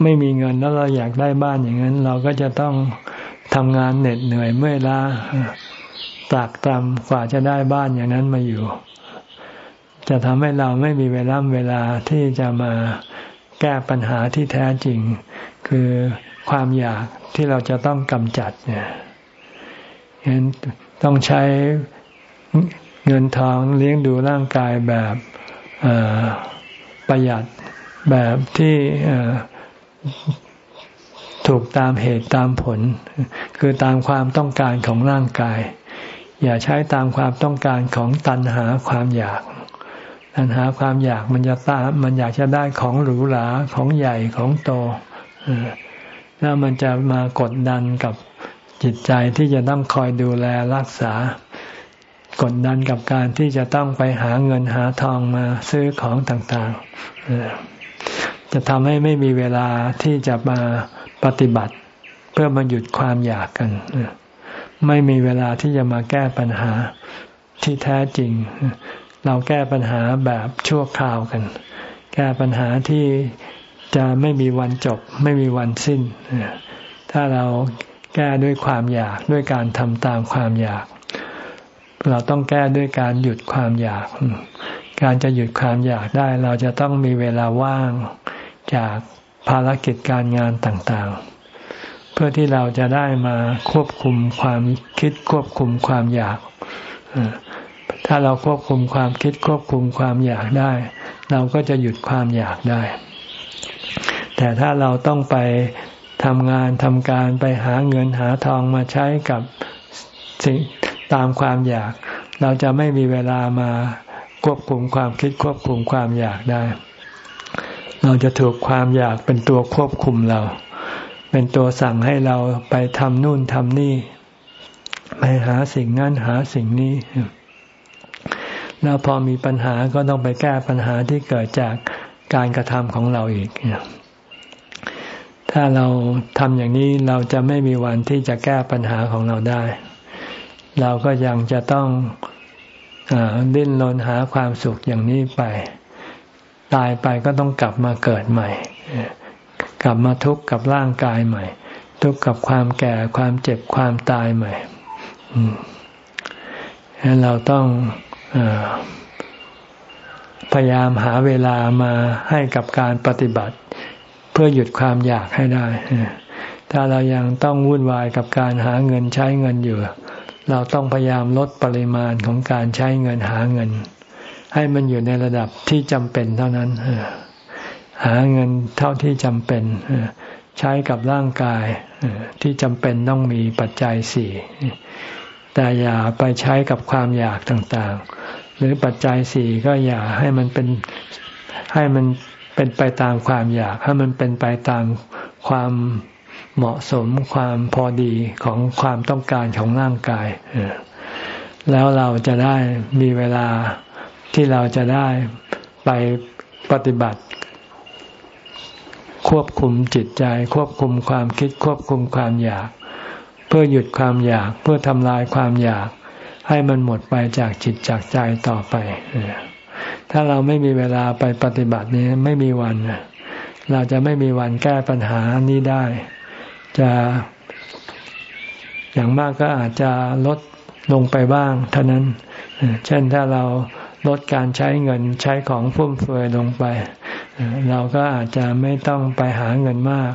ไม่มีเงินแล้วเราอยากได้บ้านอย่างนั้น เราก็จะต้องทำงานเหน็ดเหนื่อยเมื่อยล้าตากตรำกว่าจะได้บ้านอย่างนั้นมาอยู่ จะทำให้เราไม่มีเวลาเวลาที่จะมาแก้ปัญหาที่แท้จริง คือความอยากที่เราจะต้องกำจัดเนี่ยฉะนั้น ต้องใช้เงินทองเลี้ยงดูร่างกายแบบประหยัดแบบที่ถูกตามเหตุตามผล คือตามความต้องการของร่างกาย อย่าใช้ตามความต้องการของตัณหาความอยาก ตัณหาความอยากมันจะตามมันอยากจะได้ของหรูหราของใหญ่ของโตแล้วมันจะมากดดันกับ จิตใจที่จะต้องคอยดูแลรักษากดดันกับการที่จะต้องไปหาเงินหาทองมาซื้อของต่างๆ จะทำให้ไม่มีเวลาที่จะมาปฏิบัติ เพื่อมาหยุดความอยากกัน ไม่มีเวลาที่จะมาแก้ปัญหาที่แท้จริง เราแก้ปัญหาแบบชั่วคราวกัน แก้ปัญหาที่จะไม่มีวันจบ ไม่มีวันสิ้น ถ้าเรา แก้ด้วยความอยากด้วยการทำตามความอยาก เราต้องแก้ด้วยการหยุดความอยาก การจะหยุดความอยากได้ เราจะต้องมีเวลาว่างจากภารกิจการงานต่างๆ เพื่อที่เราจะได้มาควบคุมความคิดควบคุมความอยาก ถ้าเราควบคุมความคิดควบคุมความอยากได้ เราก็จะหยุดความอยากได้ แต่ถ้าเราต้องไป ทำงานทำการไปหาเงินหาทองมาใช้กับสิ่งตามความอยาก เราจะไม่มีเวลามาควบคุมความคิดควบคุมความอยากได้ เราจะถูกความอยากเป็นตัวควบคุมเรา เป็นตัวสั่งให้เราไปทำนู่นทำนี่ ไปหาสิ่งนั้นหาสิ่งนี้ แล้วพอมีปัญหาก็ต้องไปแก้ปัญหาที่เกิดจากการกระทำของเราอีก ถ้าเราทำอย่างนี้เราจะไม่มีวันที่จะแก้ปัญหาของเราได้ เราก็ยังจะต้องอดิ้นรนหาความสุขอย่างนี้ไป ตายไปก็ต้องกลับมาเกิดใหม่ กลับมาทุกข์กับร่างกายใหม่ ทุกข์กับความแก่ความเจ็บความตายใหม่ฉะนั้นเราต้องพยายามหาเวลามาให้กับการปฏิบัติ พื่อหยุดความอยากให้ได้ ถ้าเรายังต้องวุ่นวายกับการหาเงินใช้เงินอยู่ เราต้องพยายามลดปริมาณของการใช้เงินหาเงิน ให้มันอยู่ในระดับที่จำเป็นเท่านั้น หาเงินเท่าที่จำเป็น ใช้กับร่างกายที่จำเป็นต้องมีปัจจัยสี่ แต่อย่าไปใช้กับความอยากต่างๆ หรือปัจจัยสี่ก็อย่าให้มันเป็นให้มัน เป็นไปตามความอยากให้มันเป็นไปตามความเหมาะสมความพอดีของความต้องการของร่างกาย แล้วเราจะได้มีเวลาที่เราจะได้ไปปฏิบัติ ควบคุมจิตใจ ควบคุมความคิดควบคุมความอยาก เพื่อหยุดความอยากเพื่อทำลายความอยาก ให้มันหมดไปจากจิตจากใจต่อไป ถ้าเราไม่มีเวลาไปปฏิบัตินี้ไม่มีวัน เราจะไม่มีวันแก้ปัญหานี้ได้ จะอย่างมากก็อาจจะลดลงไปบ้าง เท่านั้น เช่นถ้าเราลดการใช้เงินใช้ของฟุ่มเฟือยลงไป เราก็อาจจะไม่ต้องไปหาเงินมาก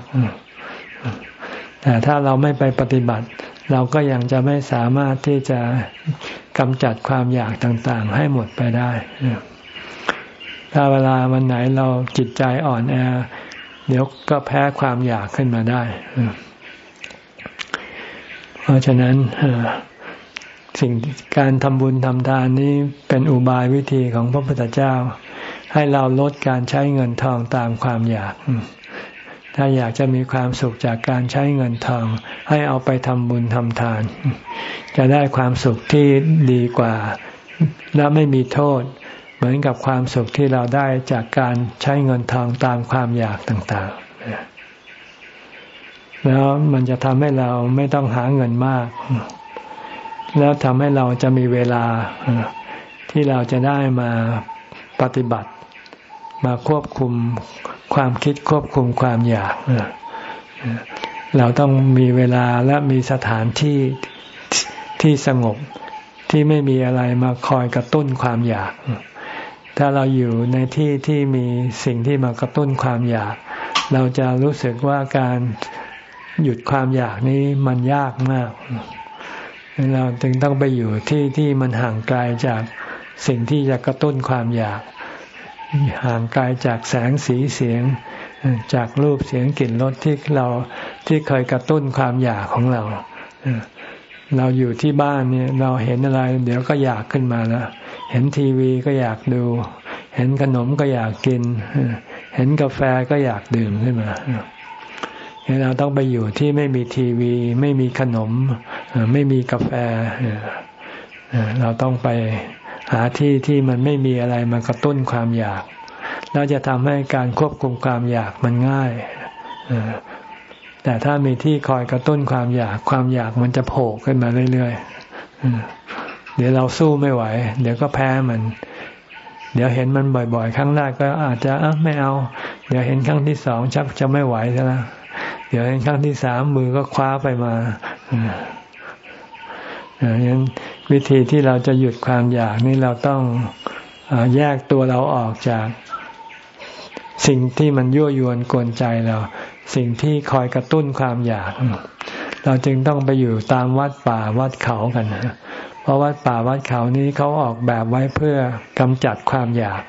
แต่ถ้าเราไม่ไปปฏิบัติ เราก็ยังจะไม่สามารถที่จะกำจัดความอยากต่างๆ ให้หมดไปได้ ถ้าเวลาวันไหนเราจิตใจอ่อนแอ เดี๋ยวก็แพ้ความอยากขึ้นมาได้ เพราะฉะนั้นสิ่งการทำบุญทำทานนี้เป็นอุบายวิธีของพระพุทธเจ้า ให้เราลดการใช้เงินทองตามความอยาก ถ้าอยากจะมีความสุขจากการใช้เงินทอง ให้เอาไปทำบุญทำทาน จะได้ความสุขที่ดีกว่า และไม่มีโทษ เหมือนกับความสุขที่เราได้จากการใช้เงินทองตามความอยากต่างๆ แล้วมันจะทำให้เราไม่ต้องหาเงินมาก แล้วทำให้เราจะมีเวลาที่เราจะได้มาปฏิบัติ มาควบคุมความคิดควบคุมความอยาก เราต้องมีเวลาและมีสถานที่ที่สงบที่ไม่มีอะไรมาคอยกระตุ้นความอยาก ถ้าเราอยู่ในที่ที่มีสิ่งที่มากระตุ้นความอยาก เราจะรู้สึกว่าการหยุดความอยากนี้มันยากมาก เราจึงต้องไปอยู่ที่ที่มันห่างไกลจากสิ่งที่จะกระตุ้นความอยาก ห่างไกลจากแสงสีเสียง จากรูปเสียงกลิ่นรสที่เราที่เคยกระตุ้นความอยากของเรา เราอยู่ที่บ้านเนี่ยเราเห็นอะไร เดี๋ยวก็อยากขึ้นมาแล้วเห็นทีวีก็อยากดู เห็นขนมก็อยากกิน เห็นกาแฟก็อยากดื่มขึ้นมาเราต้องไปอยู่ที่ไม่มีทีวี ไม่มีขนม ไม่มีกาแฟ เราต้องไปหาที่ที่มันไม่มีอะไรมากระตุ้นความอยากแล้วจะทำให้การควบคุมความอยากมันง่าย แต่ถ้ามีที่คอยกระตุ้นความอยากความอยากมันจะโผล่ขึ้นมาเรื่อยๆเดี๋ยวเราสู้ไม่ไหว เดี๋ยวก็แพ้มัน เดี๋ยวเห็นมันบ่อยๆ ครั้งแรกก็อาจจะอไม่เอา เดี๋ยวเห็นครั้งที่สองชักจะไม่ไหวแล้วเดี๋ยวเห็นครั้งที่สามมือก็คว้าไปมาอย่างนั้นวิธีที่เราจะหยุดความอยากนี่เราต้องอแยกตัวเราออกจาก สิ่งที่มันยั่วยวนกวนใจเรา สิ่งที่คอยกระตุ้นความอยาก เราจึงต้องไปอยู่ตามวัดป่าวัดเขากันเพราะวัดป่าวัดเขานี้เขาออกแบบไว้เพื่อกำจัดความอยาก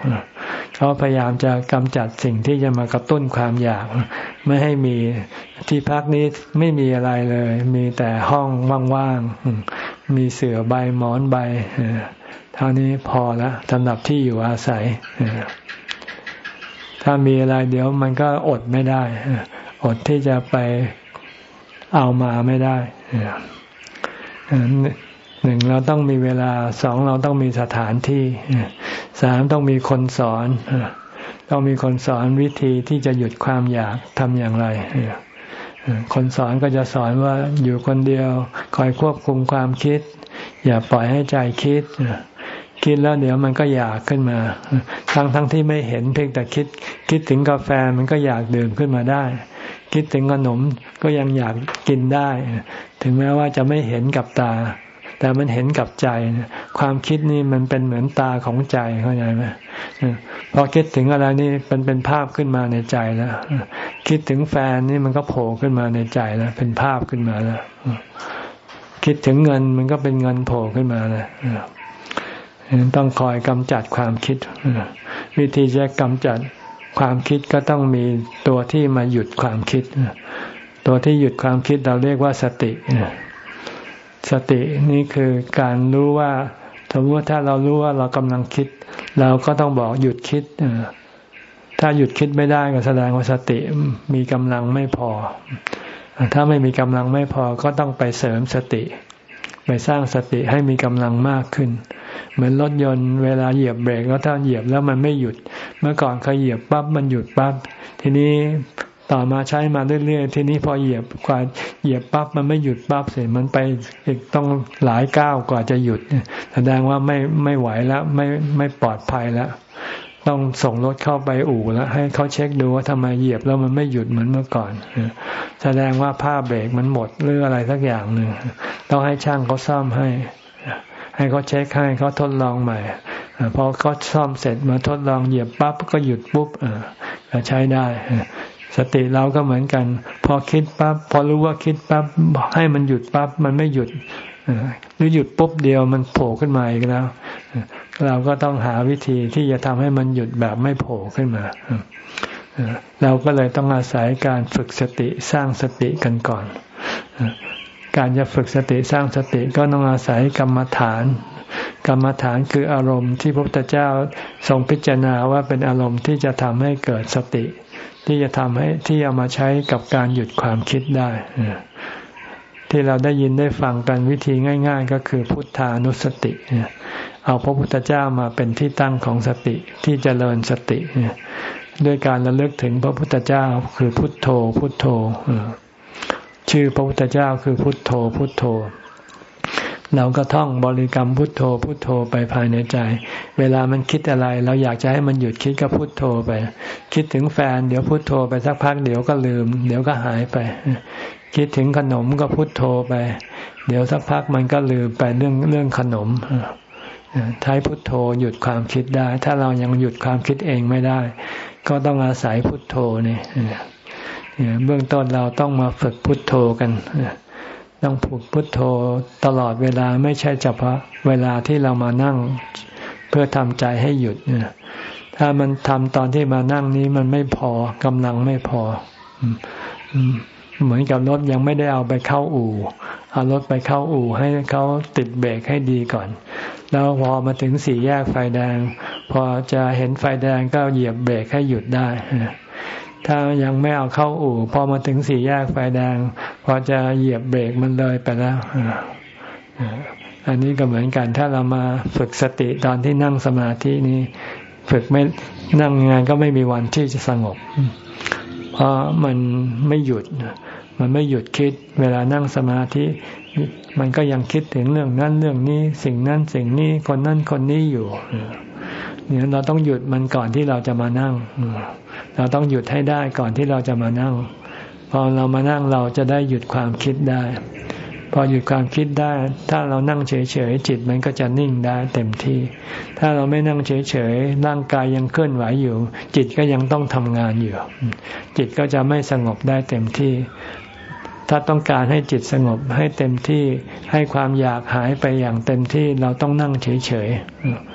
เขาพยายามจะกำจัดสิ่งที่จะมากระตุ้นความอยาก ไม่ให้มีที่พักนี้ไม่มีอะไรเลย มีแต่ห้องว่างๆมีเสื่อใบหมอนใบเท่านี้พอแล้วสำหรับที่อยู่อาศัยถ้ามีอะไรเดี๋ยวมันก็อดไม่ได้ อดที่จะไปเอามาไม่ได้หนึ่งเราต้องมีเวลาสองเราต้องมีสถานที่สามต้องมีคนสอนต้องมีคนสอนวิธีที่จะหยุดความอยากทำอย่างไรคนสอนก็จะสอนว่าอยู่คนเดียว คอยควบคุมความคิด อย่าปล่อยให้ใจคิดคิดแล้วเดี๋ยวมันก็อยากขึ้นมา ทั้งทั้งที่ไม่เห็นเพียงแต่คิด คิดถึงกาแฟมันก็อยากดื่มขึ้นมาได้ คิดถึงขนมก็ยังอยากกินได้ ถึงแม้ว่าจะไม่เห็นกับตา แต่มันเห็นกับใจ ความคิดนี่มันเป็นเหมือนตาของใจเข้าใจไหมพอคิดถึงอะไรนี่เป็นเป็นภาพขึ้นมาในใจแล้ว คิดถึงแฟนนี่มันก็โผล่ขึ้นมาในใจแล้ว เป็นภาพขึ้นมาแล้ว คิดถึงเงินมันก็เป็นเงินโผล่ขึ้นมาแล้วต้องคอยกำจัดความคิด วิธีจะกำจัด ความคิดก็ต้องมีตัวที่มาหยุดความคิด ตัวที่หยุดความคิดเราเรียกว่าสติ สตินี่คือการรู้ว่าสมมติว่าถ้าเรารู้ว่าเรากำลังคิด เราก็ต้องบอกหยุดคิด ถ้าหยุดคิดไม่ได้ก็แสดงว่าสติมีกำลังไม่พอ ถ้าไม่มีกำลังไม่พอก็ต้องไปเสริมสติ ไปสร้างสติให้มีกำลังมากขึ้น เหมือนรถยนต์เวลาเหยียบเบรกแล้วถ้าเหยียบแล้วมันไม่หยุด เมื่อก่อนเคยเหยียบปั๊บมันหยุดปั๊บทีนี้ต่อมาใช้มาเรื่อยๆทีนี้พอเหยียบกว่าเหยียบปั๊บมันไม่หยุดปั๊บเสร็จมันไปอีกต้องหลายก้าวกว่าจะหยุดแสดงว่าไม่ไม่ไหวแล้วไม่ไม่ปลอดภัยแล้วต้องส่งรถเข้าไปอู่แล้ว ให้เขาเช็คดูว่าทำไมเหยียบแล้วมันไม่หยุดเหมือนเมื่อก่อนแสดงว่าผ้าเบรกมันหมดหรืออะไรสักอย่างหนึ่งต้องให้ช่างเขาซ่อมให้ ให้เขาเช็คให้เขาทดลองใหม่พอเขาซ่อมเสร็จมาทดลองเหยียบปั๊บก็หยุดปุ๊บใช้ได้สติเราก็เหมือนกัน พอคิดปั๊บพอรู้ว่าคิดปั๊บให้มันหยุดปั๊บมันไม่หยุดหรือหยุดปุ๊บเดียวมันโผล่ขึ้นมาอีกแล้ว เราก็ต้องหาวิธีที่จะทำให้มันหยุดแบบไม่โผล่ขึ้นมาเราก็เลยต้องอาศัยการฝึกสติสร้างสติกันก่อน การจะฝึกสติสร้างสติก็ต้องอาศัยกรรมฐาน กรรมฐานคืออารมณ์ที่พระพุทธเจ้าทรงพิจารณาว่าเป็นอารมณ์ที่จะทำให้เกิดสติ ที่จะทำให้ที่เอามาใช้กับการหยุดความคิดได้ ที่เราได้ยินได้ฟังกันวิธีง่าย ๆ ก็คือพุทธานุสติ เอาพระพุทธเจ้ามาเป็นที่ตั้งของสติที่จเจริญสติ ด้วยการระลึกถึงพระพุทธเจ้าคือพุทโธพุทโธ ชื่อพระพุทธเจ้าคือพุทโธพุทโธ เราก็ท่องบริกรรมพุทโธ พุทโธไปภายในใจ เวลามันคิดอะไร เราอยากจะให้มันหยุดคิดก็พุทโธไป คิดถึงแฟนเดี๋ยวพุทโธไปสักพักเดี๋ยวก็ลืม เดี๋ยวก็หายไป คิดถึงขนมก็พุทโธไป เดี๋ยวสักพักมันก็ลืมไปเรื่องเรื่องขนมใช้พุทโธหยุดความคิดได้ ถ้าเรายังหยุดความคิดเองไม่ได้ ก็ต้องอาศัยพุทโธนี่ เบื้องต้นเราต้องมาฝึกพุทโธกันต้องฝึกพุทโธตลอดเวลาไม่ใช่เฉพาะเวลาที่เรามานั่งเพื่อทำใจให้หยุดถ้ามันทำตอนที่มานั่งนี้มันไม่พอกำลังไม่พอเหมือนกับรถยังไม่ได้เอาไปเข้าอู่เอารถไปเข้าอู่ให้เขาติดเบรกให้ดีก่อน แล้วพอมาถึงสี่แยกไฟแดง พอจะเห็นไฟแดงก็เหยียบเบรกให้หยุดได้ ถ้ายังไม่เอาเข้าอู่ พอมาถึงสี่แยกไฟแดง พอจะเหยียบเบรกมันเลยไปแล้วอันนี้ก็เหมือนกัน ถ้าเรามาฝึกสติตอนที่นั่งสมาธินี้ ฝึกไม่นั่งงานก็ไม่มีวันที่จะสงบ เพราะมันไม่หยุด มันไม่หยุดคิด เวลานั่งสมาธิ มันก็ยังคิดถึงเรื่องนั้นเรื่องนี้ สิ่งนั้นสิ่งนี้คนนั้นคนนี้อยู่ เนี่ยเราต้องหยุดมันก่อนที่เราจะมานั่ง เราต้องหยุดให้ได้ก่อนที่เราจะมานั่ง พอเรามานั่งเราจะได้หยุดความคิดได้ พอหยุดความคิดได้ ถ้าเรานั่งเฉยๆจิตมันก็จะนิ่งได้เต็มที่ ถ้าเราไม่นั่งเฉยๆร่างกายยังเคลื่อนไหวอยู่ จิตก็ยังต้องทำงานอยู่ จิตก็จะไม่สงบได้เต็มที่ถ้าต้องการให้จิตสงบให้เต็มที่ให้ความอยากหายไปอย่างเต็มที่เราต้องนั่งเฉยๆ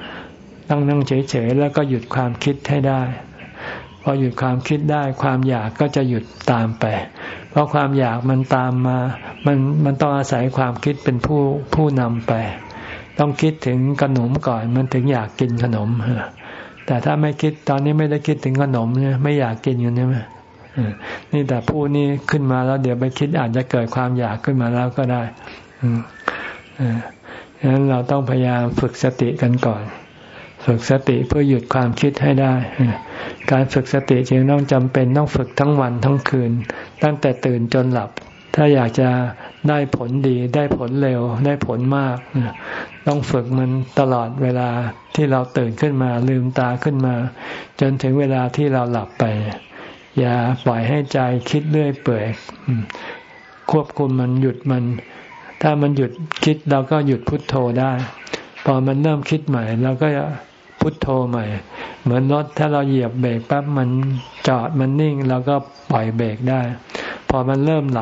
ต้องนั่งเฉยๆแล้วก็หยุดความคิดให้ได้ พอหยุดความคิดได้ ความอยากก็จะหยุดตามไป เพราะความอยากมันตามมา มันมันต้องอาศัยความคิดเป็นผู้ผู้นำไป ต้องคิดถึงขนมก่อนมันถึงอยากกินขนมแต่ถ้าไม่คิดตอนนี้ไม่ได้คิดถึงขนมเนี่ยไม่อยากกินกันใช่ไหมนี่แต่ผู้นี้ขึ้นมาแล้วเดี๋ยวไปคิดอาจจะเกิดความอยากขึ้นมาแล้วก็ได้ดังนั้นเราต้องพยายามฝึกสติกันก่อน ฝึกสติเพื่อหยุดความคิดให้ได้ การฝึกสติจึงต้องจำเป็นต้องฝึกทั้งวันทั้งคืน ตั้งแต่ตื่นจนหลับ ถ้าอยากจะได้ผลดี ได้ผลเร็ว ได้ผลมาก ต้องฝึกมันตลอดเวลาที่เราตื่นขึ้นมาลืมตาขึ้นมา จนถึงเวลาที่เราหลับไป อย่าปล่อยให้ใจคิดเรื่อยเปื่อยควบคุมมันหยุดมัน ถ้ามันหยุดคิดเราก็หยุดพุดโทโธได้ พอมันเริ่มคิดใหม่เราก็ พุทโธใหม่ เหมือนรถถ้าเราเหยียบเบรกปั๊บมันจอดมันนิ่งเราก็ปล่อยเบรกได้ พอมันเริ่มไหล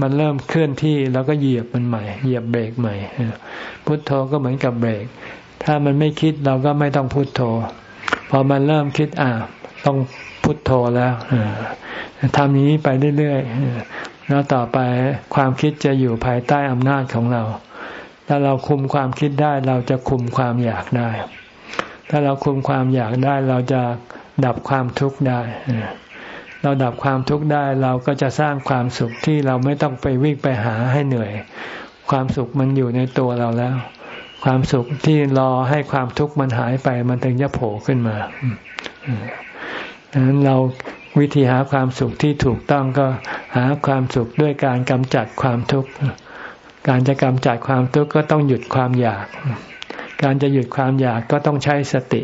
มันเริ่มเคลื่อนที่เราก็เหยียบมันใหม่ เหยียบเบรกใหม่ พุทโธก็เหมือนกับเบรก ถ้ามันไม่คิดเราก็ไม่ต้องพุทโธ พอมันเริ่มคิดอ่าต้องพุทโธแล้วทำนี้ไปเรื่อยๆแล้วต่อไปความคิดจะอยู่ภายใต้อำนาจของเรา ถ้าเราคุมความคิดได้เราจะคุมความอยากได้ ถ้าเราคุมความอยากได้เราจะดับความทุกข์ได้ เราดับความทุกข์ได้เราก็จะสร้างความสุขที่เราไม่ต้องไปวิ่งไปหาให้เหนื่อย ความสุขมันอยู่ในตัวเราแล้ว ความสุขที่รอให้ความทุกข์มันหายไปมันถึงจะโผล่ขึ้นมาดังนั้นเราวิธีหาความสุขที่ถูกต้องก็หาความสุขด้วยการกำจัดความทุกข์ การจะกำจัดความทุกข์ก็ต้องหยุดความอยาก การจะหยุดความอยากก็ต้องใช้สติ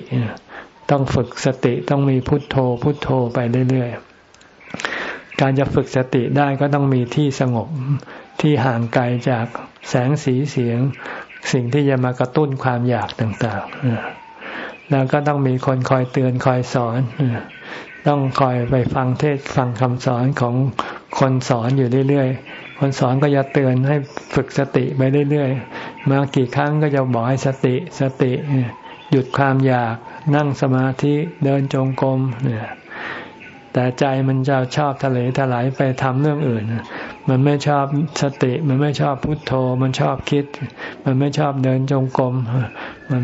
ต้องฝึกสติต้องมีพุทโธ พุทโธไปเรื่อยๆ การจะฝึกสติได้ก็ต้องมีที่สงบที่ห่างไกลจากแสงสีเสียง สิ่งที่จะมากระตุ้นความอยากต่างๆ แล้วก็ต้องมีคนคอยเตือนคอยสอน ต้องคอยไปฟังเทศฟังคำสอนของคนสอนอยู่เรื่อยๆ คนสอนก็จะเตือนให้ฝึกสติไปเรื่อยๆ มากี่ครั้งก็จะบอกให้สติสติ หยุดความอยากนั่งสมาธิเดินจงกรมเนี่ยแต่ใจมันจะชอบทะเลถลายไปทำเรื่องอื่น มันไม่ชอบสติ มันไม่ชอบพุทโธ มันชอบคิด มันไม่ชอบเดินจงกรมมัน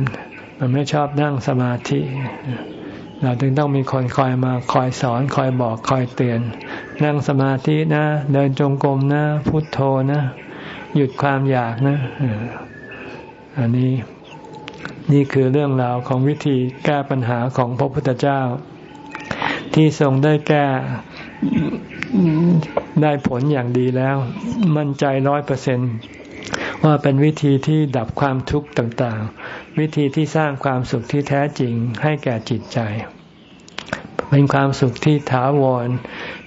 มันไม่ชอบนั่งสมาธิ เราจึงต้องมีคนคอยมาคอยสอนคอยบอกคอยเตือน นั่งสมาธินะ เดินจงกรมนะ พุทโธนะ หยุดความอยากนะอันนี้นี่คือเรื่องราวของวิธีแก้ปัญหาของพระพุทธเจ้า ที่ทรงได้แก้ได้ผลอย่างดีแล้ว มั่นใจร้อยเปอร์เซนว่าเป็นวิธีที่ดับความทุกข์ต่างๆ วิธีที่สร้างความสุขที่แท้จริงให้แก่จิตใจ เป็นความสุขที่ถาวร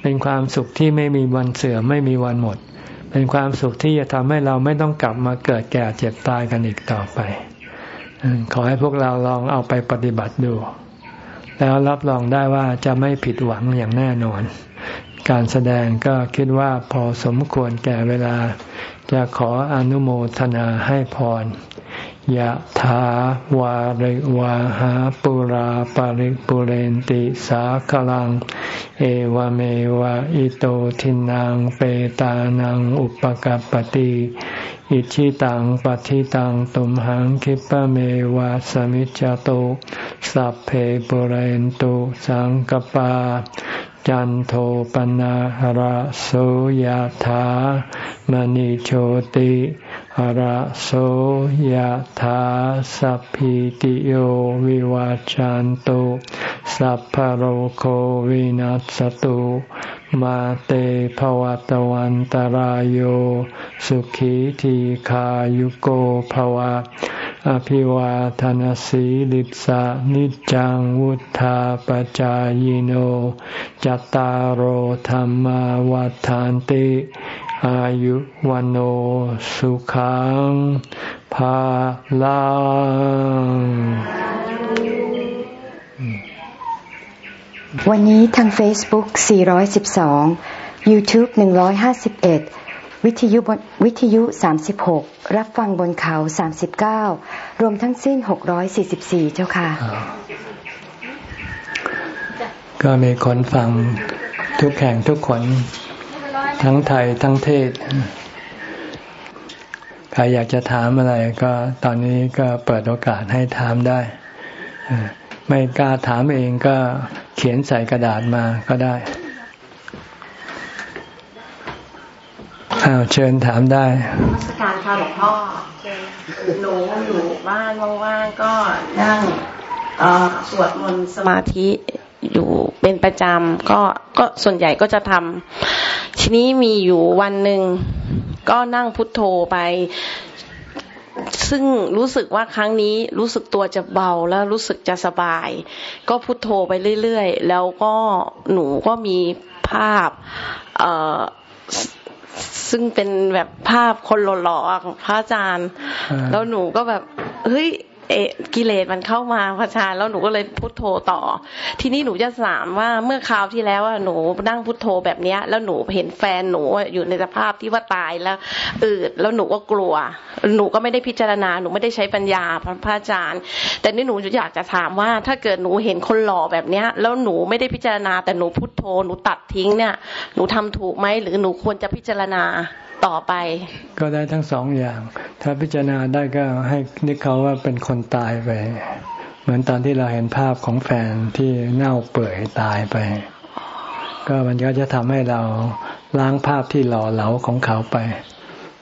เป็นความสุขที่ไม่มีวันเสื่อมไม่มีวันหมด เป็นความสุขที่จะทำให้เราไม่ต้องกลับมาเกิดแก่เจ็บตายกันอีกต่อไป ขอให้พวกเราลองเอาไปปฏิบัติดู แล้วรับรองได้ว่าจะไม่ผิดหวังอย่างแน่นอน การแสดงก็คิดว่าพอสมควรแก่เวลา จะขออนุโมทนาให้พร ยะถาวาริวาหาปุราปาริปุเรนติสาคลัง เอวเมวะอิโตทินังเปตานังอุปกัรปติอิชิตังปฏิตังตุมหังคิปะเมวะสมิจจโตสัพเพปุเรนตุสังกปา จันโทปนะหระโสยธามณิโชติ หระโสยธาสัพพิติโยวิวาจันตุสัพพโรโควินัสตุมาเตภวัตวันตารโยสุขีทีขายุโกภวะ อภิวาทานสีลิสานิจังวุธาปจายโน จตารโหธรรมวาทานติ อายุวันโอสุขังภาลังวันนี้ทาง Facebook 412 YouTube 151 วิทยุวิทยุ 36 รับฟังบนเขา 39 รวมทั้งสิ้น 644 เจ้าค่ะ ก็มีคนฟังทุกแห่งทุกคน ทั้งไทยทั้งเทศ ใครอยากจะถามอะไรก็ตอนนี้ก็เปิดโอกาสให้ถามได้ ไม่กล้าถามเองก็เขียนใส่กระดาษมาก็ได้อ้าวเชิญถามได้มาสการค่ะหลวงพ่อหนูอยู่บ้านว่างๆก็นั่งสวดมนต์สมาธิ อยู่เป็นประจำก็ก็ส่วนใหญ่ก็จะทำทีนี้มีอยู่วันหนึ่งก็นั่งพุทโธไป ซึ่งรู้สึกว่าครั้งนี้รู้สึกตัวจะเบาแล้วรู้สึกจะสบาย ก็พุโทโธไปเรื่อยๆ แล้วก็หนูก็มีภาพเอ่อซึ่งเป็นแบบภาพคนหล่อๆของพระอาจารย์ แล้วหนูก็แบบ เฮ้ย เอกิเลสมันเข้ามาพระชาแล้วหนูก็เลยพุทโธต่อ ทีนี้หนูจะถามว่าเมื่อคราวที่แล้วหนูนั่งพุทโธแบบเนี้ย แล้วหนูเห็นแฟนหนูอยู่ในสภาพที่ว่าตายแล้วอืดแล้วหนูก็กลัว หนูก็ไม่ได้พิจารณาหนูไม่ได้ใช้ปัญญาพระอาจารย์ แต่นี่หนูอยากจะถามว่า ถ้าเกิดหนูเห็นคนหล่อแบบเนี้ย แล้วหนูไม่ได้พิจารณาแต่หนูพุทโธหนูตัดทิ้งเนี่ย หนูทำถูกไหมหรือหนูควรจะพิจารณา ต่อไป ก็ได้ทั้งสองอย่าง ถ้าพิจารณาได้ก็ให้นึกเขาว่าเป็นคนตายไป เหมือนตอนที่เราเห็นภาพของแฟนที่เน่าเปื่อยตายไป ก็มันก็จะทำให้เราล้างภาพที่หล่อเหลาของเขาไป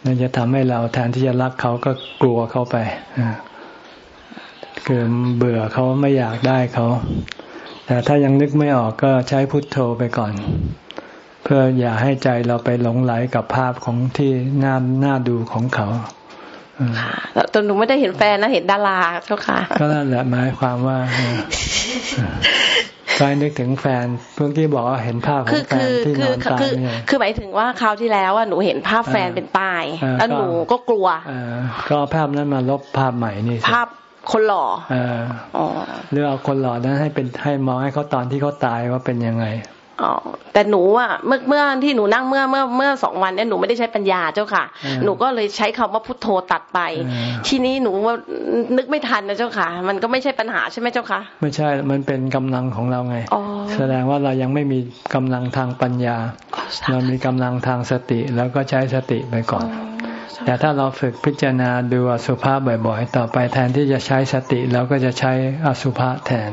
นั่นจะทำให้เราแทนที่จะรักเขาก็กลัวเขาไปคือเบื่อเขาไม่อยากได้เขา แต่ถ้ายังนึกไม่ออกก็ใช้พุทโธไปก่อน พื่ออย่าให้ใจเราไปหลงไหลกับภาพของที่น่าน่าดูของเขาตอนหนูไม่ได้เห็นแฟนนะเห็นดาราเจ้าค่ะ ก็นั่นแหละหมายความว่าใครนึกถึงแฟนเพื่อที่บอกว่าเห็นภาพของแฟนที่นอนตายเนี่ยคือหมายถึงว่าคราวที่แล้วว่าหนูเห็นภาพแฟนเป็นตายแล้วหนูก็กลัวก็ภาพนั้นมาลบภาพใหม่นี่ภาพคนหล่อหรือเอาคนหล่อนั้นให้เป็นให้มองให้เขาตอนที่เขาตายว่าเป็นยังไง อ๋อแต่หนูอะเมื่อเมื่อที่หนูนั่งเมื่อเมื่อเมื่อสองวันเนี่ยหนูไม่ได้ใช้ปัญญาเจ้าค่ะ หนูก็เลยใช้คำว่าพุทโธตัดไป ทีนี้หนูว่านึกไม่ทันนะเจ้าค่ะ มันก็ไม่ใช่ปัญหาใช่ไหมเจ้าค่ะ ไม่ใช่มันเป็นกำลังของเราไงแสดงว่าเรายังไม่มีกำลังทางปัญญา เรามีกำลังทางสติแล้วก็ใช้สติไปก่อน แต่ถ้าเราฝึกพิจารณาดูอสุภะบ่อย ๆ ต่อไปแทนที่จะใช้สติเราก็จะใช้อสุภะแทน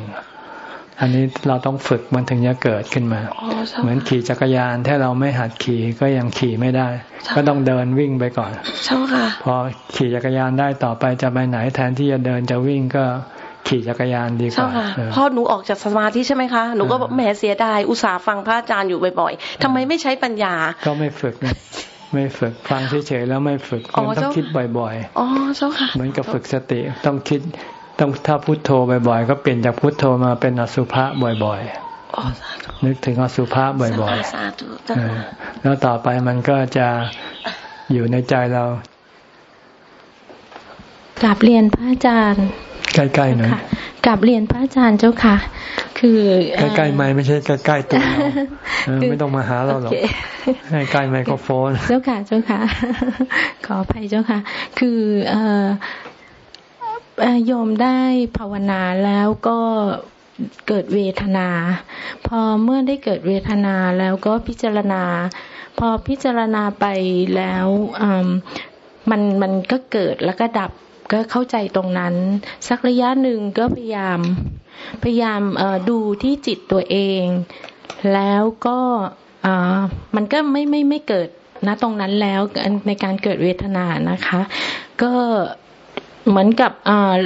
อันนี้เราต้องฝึกมันถึงจะเกิดขึ้นมา เหมือนขี่จักรยาน ถ้าเราไม่หัดขี่ก็ยังขี่ไม่ได้ ก็ต้องเดินวิ่งไปก่อนใช่ค่ะพอขี่จักรยานได้ต่อไปจะไปไหนแทนที่จะเดินจะวิ่งก็ขี่จักรยานดีกว่าพอหนูออกจากสมาธิใช่ไหมคะ หนูก็แหมเสียดาย อุตส่าห์ฟังพระอาจารย์อยู่บ่อยๆทำไมไม่ใช้ปัญญา ก็ไม่ฝึกไม่ฝึกฟังเฉยๆแล้วไม่ฝึกมันต้องคิดบ่อยๆ อ๋อเจ้าค่ะ เหมือนกับฝึกสติต้องคิด ต้องถ้าพุโทโธบ่อยๆ ก็เปลี่ยนจากพุโทโธมาเป็นอสุภะบ่อยๆนึกถึงอสุภะบ่อยๆแล้วต่อไปมันก็จะอยู่ในใจเรากลับเรียนพระอาจารย์ใกล้ๆหน่อยกลับเรียนพระอาจารย์เจ้าค่ะ คือใกล้ๆไม่ไม่ใช่ใกล้ๆตัวเราไม่ต้องมาหาเราหรอกให้ใกล้ไมโครโฟนเจ้าค่ะเจ้าค่ะ ขออภัยเจ้าค่ะ คือเอ่อ โยมได้ภาวนาแล้วก็เกิดเวทนา พอเมื่อได้เกิดเวทนาแล้วก็พิจารณา พอพิจารณาไปแล้วมันมันก็เกิดแล้วก็ดับก็เข้าใจตรงนั้น สักระยะหนึ่งก็พยายาม พยายามดูที่จิตตัวเอง แล้วก็มันก็ไม่ไม่ไม่เกิดนะตรงนั้นแล้วในการเกิดเวทนานะคะ ก็ เหมือนกับ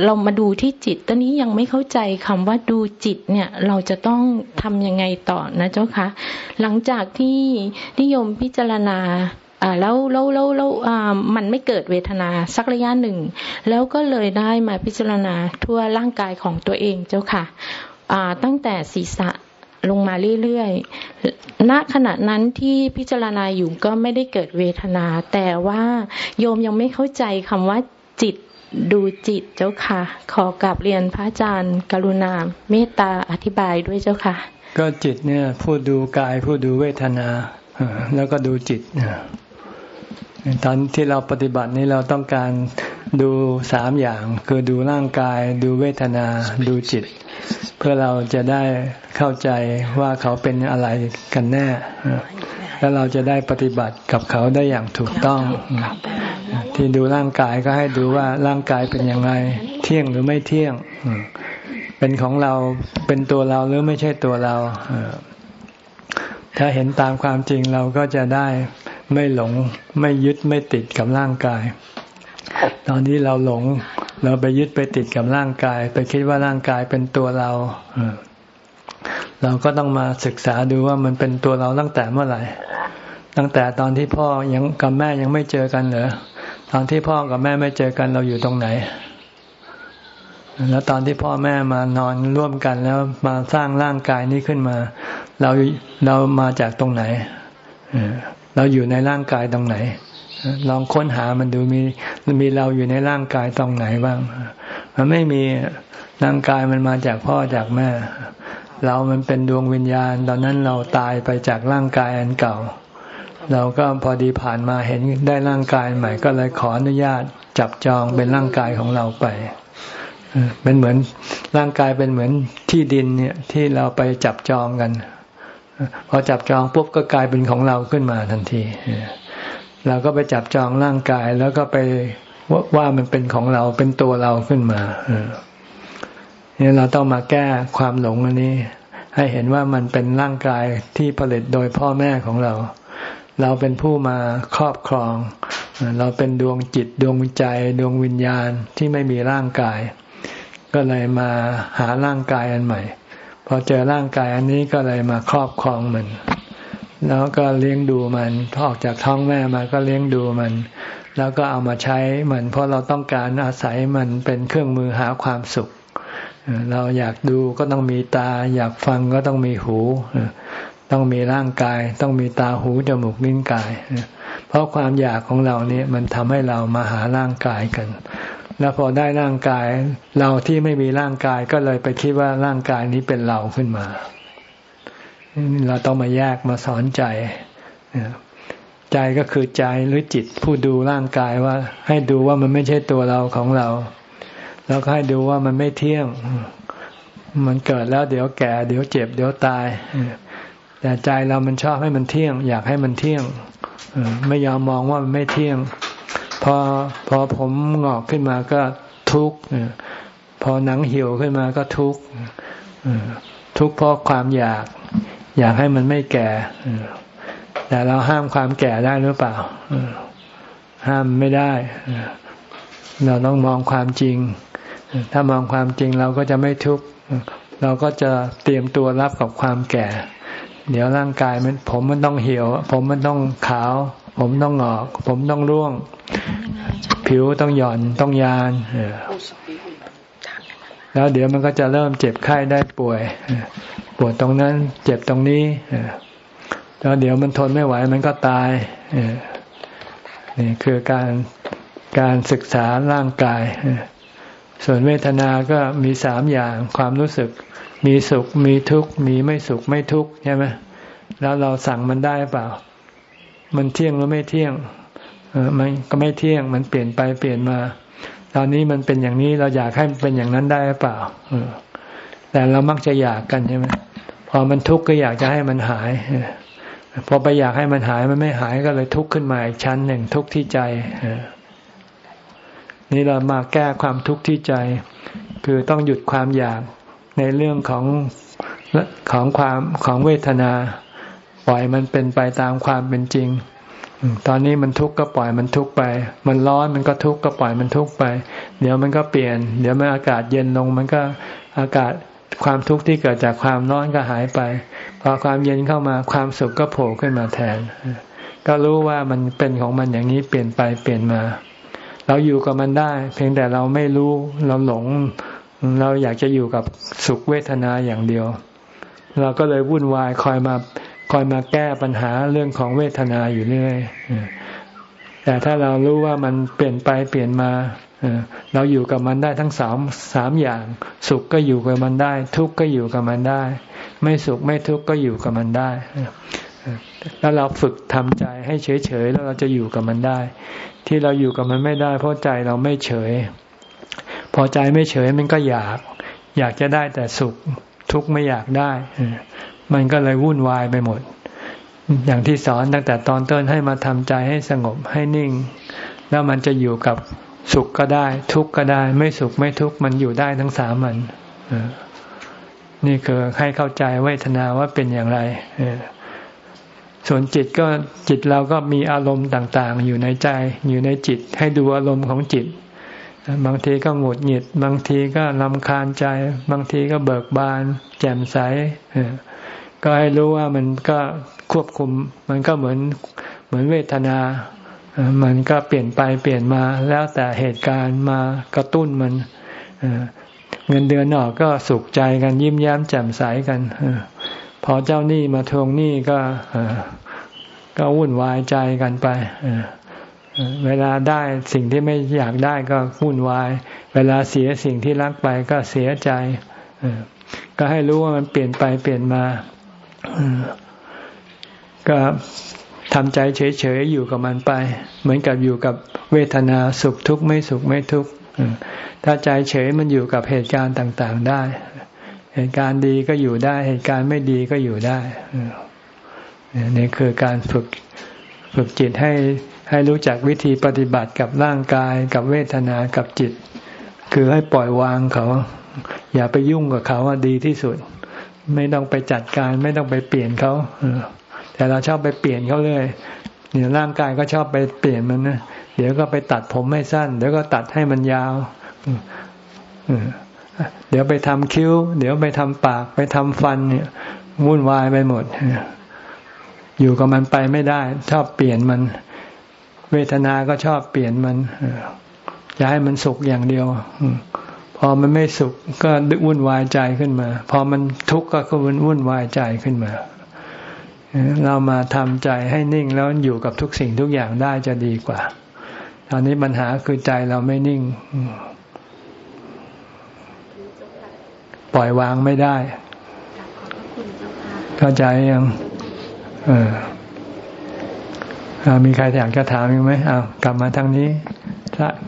เรามาดูที่จิต ตอนนี้ยังไม่เข้าใจคำว่าดูจิตเนี่ย เราจะต้องทำยังไงต่อนะเจ้าคะ หลังจากที่นิยมพิจารณาแล้วแล้วแล้วแล้วมันไม่เกิดเวทนาสักระยะหนึ่ง แล้วก็เลยได้มาพิจารณาทั่วร่างกายของตัวเองเจ้าค่ะอ่าตั้งแต่ศีรษะลงมาเรื่อยๆ ณ ขณะนั้นที่พิจารณาอยู่ก็ไม่ได้เกิดเวทนา แต่ว่าโยมยังไม่เข้าใจคำว่าจิต ดูจิตเจ้าค่ะ ขอกลับเรียนพระอาจารย์ กรุณาเมตตาอธิบายด้วยเจ้าค่ะ ก็จิตเนี่ยผู้ดูกายผู้ดูเวทนาแล้วก็ดูจิตตอนที่เราปฏิบัตินี้เราต้องการดูสามอย่าง คือดูร่างกาย ดูเวทนา ดูจิต เพื่อเราจะได้เข้าใจว่าเขาเป็นอะไรกันแน่ แล้วเราจะได้ปฏิบัติกับเขาได้อย่างถูกต้อง ที่ดูร่างกายก็ให้ดูว่าร่างกายเป็นยังไงเที่ยงหรือไม่เที่ยง เป็นของเราเป็นตัวเราหรือไม่ใช่ตัวเรา ถ้าเห็นตามความจริงเราก็จะได้ไม่หลงไม่ยึดไม่ติดกับร่างกาย ตอนนี้เราหลงเราไปยึดไปติดกับร่างกาย ไปคิดว่าร่างกายเป็นตัวเราเราก็ต้องมาศึกษาดูว่ามันเป็นตัวเราตั้งแต่เมื่อไหร่ ตั้งแต่ตอนที่พ่อยังกับแม่ยังไม่เจอกันเหรอ ตอนที่พ่อกับแม่ไม่เจอกันเราอยู่ตรงไหน แล้วตอนที่พ่อแม่มานอนร่วมกันแล้วมาสร้างร่างกายนี้ขึ้นมา เราเรามาจากตรงไหนเราอยู่ในร่างกายตรงไหน ลองค้นหามันดูมีมีเราอยู่ในร่างกายตรงไหนบ้าง มันไม่มีร่างกายมันมาจากพ่อจากแม่ เรามันเป็นดวงวิญญาณ ตอนนั้นเราตายไปจากร่างกายอันเก่า เราก็พอดีผ่านมาเห็นได้ร่างกายใหม่ ก็เลยขออนุญาตจับจองเป็นร่างกายของเราไปเป็นเหมือนร่างกายเป็นเหมือนที่ดินเนี่ยที่เราไปจับจองกันพอจับจองปุ๊บก็กลายเป็นของเราขึ้นมาทันทีเราก็ไปจับจองร่างกายแล้วก็ไปว่ามันเป็นของเราเป็นตัวเราขึ้นมาเนี่ยเราต้องมาแก้ความหลงอันนี้ ให้เห็นว่ามันเป็นร่างกายที่ผลิตโดยพ่อแม่ของเรา เราเป็นผู้มาครอบครอง เราเป็นดวงจิตดวงใจดวงวิญญาณที่ไม่มีร่างกาย ก็เลยมาหาร่างกายอันใหม่พอเจอร่างกายอันนี้ก็เลยมาครอบครองมัน แล้วก็เลี้ยงดูมันออกจากท้องแม่มาก็เลี้ยงดูมัน แล้วก็เอามาใช้มัน เพราะเราต้องการอาศัยมันเป็นเครื่องมือหาความสุข เราอยากดูก็ต้องมีตา อยากฟังก็ต้องมีหู ต้องมีร่างกาย ต้องมีตาหูจมูกลิ้นกาย เพราะความอยากของเราเนี่ยมันทำให้เรามาหาร่างกายกัน แล้วพอได้ร่างกาย เราที่ไม่มีร่างกายก็เลยไปคิดว่าร่างกายนี้เป็นเราขึ้นมา เราต้องมาแยกมาสอนใจ ใจก็คือใจหรือจิตผู้ดูร่างกายว่า ให้ดูว่ามันไม่ใช่ตัวเราของเรา แล้วก็ให้ดูว่ามันไม่เที่ยง มันเกิดแล้วเดี๋ยวแก่ เดี๋ยวเจ็บ เดี๋ยวตาย แต่ใจเรามันชอบให้มันเที่ยง อยากให้มันเที่ยงไม่ยอมมองว่ามันไม่เที่ยง พอพอผมงอกขึ้นมาก็ทุกข์พอหนังเหี่ยวขึ้นมาก็ทุกข์ทุกข์เพราะความอยาก อยากให้มันไม่แก่แต่เราห้ามความแก่ได้หรือเปล่าห้ามไม่ได้ เราต้องมองความจริง ถ้ามองความจริงเราก็จะไม่ทุกข์เราก็จะเตรียมตัวรับกับความแก่ เดี๋ยวร่างกายมัน ผมมันต้องเหี่ยว ผมมันต้องขาว ผมต้องงอก ผมต้องร่วง ผิวต้องหย่อนต้องยานแล้วเดี๋ยวมันก็จะเริ่มเจ็บไข้ได้ป่วย ปวดตรงนั้น เจ็บตรงนี้แล้วเดี๋ยวมันทนไม่ไหวมันก็ตายนี่คือการการศึกษาร่างกาย ส่วนเวทนาก็มีสามอย่างความรู้สึก มีสุขมีทุกข์มีไม่สุขไม่ทุกข์ใช่ไหมแล้วเราสั่งมันได้เปล่า มันเที่ยงหรือไม่เที่ยงมันก็ไม่เที่ยงมันเปลี่ยนไปเปลี่ยนมา ตอนนี้มันเป็นอย่างนี้เราอยากให้มันเป็นอย่างนั้นได้เปล่าแต่เรามักจะอยากกันใช่ไหมพอมันทุกข์ก็อยากจะให้มันหายพอไปอยากให้มันหายมันไม่หายก็เลยทุกข์ขึ้นมาอีกชั้นหนึ่งทุกข์ที่ใจนี่เรามาแก้ความทุกข์ที่ใจ คือต้องหยุดความอยาก ในเรื่องของของความของเวทนา ปล่อยมันเป็นไปตามความเป็นจริง ตอนนี้มันทุกข์ก็ปล่อยมันทุกข์ไป มันร้อนมันก็ทุกข์ก็ปล่อยมันทุกข์ไป เดี๋ยวมันก็เปลี่ยน เดี๋ยวมันอากาศเย็นลงมันก็อากาศความทุกข์ที่เกิดจากความร้อนก็หายไป พอความเย็นเข้ามาความสุขก็โผล่ขึ้นมาแทน ก็รู้ว่ามันเป็นของมันอย่างนี้เปลี่ยนไปเปลี่ยนมา เราอยู่กับมันได้ เพียงแต่เราไม่รู้เราหลง เราอยากจะอยู่กับสุขเวทนาอย่างเดียว เราก็เลยวุ่นวายคอยมาคอยมาแก้ปัญหาเรื่องของเวทนาอยู่เรื่อยแต่ถ้าเรารู้ว่ามันเปลี่ยนไปเปลี่ยนมาเราอยู่กับมันได้ทั้งสามสามอย่าง สุขก็อยู่กับมันได้ ทุกข์ก็อยู่กับมันได้ ไม่สุขไม่ทุกข์ก็อยู่กับมันได้แล้วเราฝึกทำใจให้เฉยๆแล้วเราจะอยู่กับมันได้ ที่เราอยู่กับมันไม่ได้ เพราะใจเราไม่เฉย อใจไม่เฉยมันก็อยาก อยากจะได้แต่สุขทุกข์ไม่อยากได้มันก็เลยวุ่นวายไปหมด อย่างที่สอนตั้งแต่ตอนต้นให้มาทำใจให้สงบให้นิ่ง แล้วมันจะอยู่กับสุขก็ได้ ทุกข์ก็ได้ ไม่สุขไม่ทุกข์มันอยู่ได้ทั้งสามมันนี่คือให้เข้าใจเวทนาว่าเป็นอย่างไรส่วนจิตก็จิตเราก็มีอารมณ์ต่าง ๆ อยู่ในใจ อยู่ในจิต ให้ดูอารมณ์ของจิต บางทีก็หงุดหงิด บางทีก็ลำคาญใจ บางทีก็เบิกบาน แจ่มใสก็ให้รู้ว่ามันก็ควบคุม มันก็เหมือนเหมือนเวทนา มันก็เปลี่ยนไปเปลี่ยนมาแล้วแต่เหตุการณ์มากระตุ้นมันเงินเดือนออกก็สุขใจกันยิ้มแย้มแจ่มใสกันพอเจ้าหนี้มาทวงหนี้ก็ก็วุ่นวายใจกันไป เวลาได้สิ่งที่ไม่อยากได้ก็วุ่นวาย เวลาเสียสิ่งที่รักไปก็เสียใจ ก็ให้รู้ว่ามันเปลี่ยนไปเปลี่ยนมา ก็ทำใจเฉยๆอยู่กับมันไป เหมือนกับอยู่กับเวทนาสุขทุกข์ไม่สุขไม่ทุกข์ถ้าใจเฉยมันอยู่กับเหตุการณ์ต่าง ๆได้ เหตุการณ์ดีก็อยู่ได้ เหตุการณ์ไม่ดีก็อยู่ได้นี่คือการฝึกฝึกจิตให้ ให้รู้จักวิธีปฏิบัติกับร่างกายกับเวทนากับจิต คือให้ปล่อยวางเขา อย่าไปยุ่งกับเขาว่าดีที่สุด ไม่ต้องไปจัดการไม่ต้องไปเปลี่ยนเขาแต่เราชอบไปเปลี่ยนเขาเลยเนี่ยร่างกายก็ชอบไปเปลี่ยนมันนะเดี๋ยวก็ไปตัดผมให้สั้น เดี๋ยวก็ตัดให้มันยาวเดี๋ยวไปทำคิ้ว เดี๋ยวไปทำปากไปทำฟันเนี่ยวุ่นวายไปหมดอยู่กับมันไปไม่ได้ ชอบเปลี่ยนมัน เวทนาก็ชอบเปลี่ยนมันจะให้มันสุขอย่างเดียวพอมันไม่สุขก็วุ่นวายใจขึ้นมา พอมันทุกข์ก็วุ่นวายใจขึ้นมา เรามาทำใจให้นิ่งแล้วอยู่กับทุกสิ่งทุกอย่างได้จะดีกว่า ตอนนี้ปัญหาคือใจเราไม่นิ่ง ปล่อยวางไม่ได้ เข้าใจยัง เออ มีใครอยากจะถามยังไหมอ้าวกลับมาทางนี้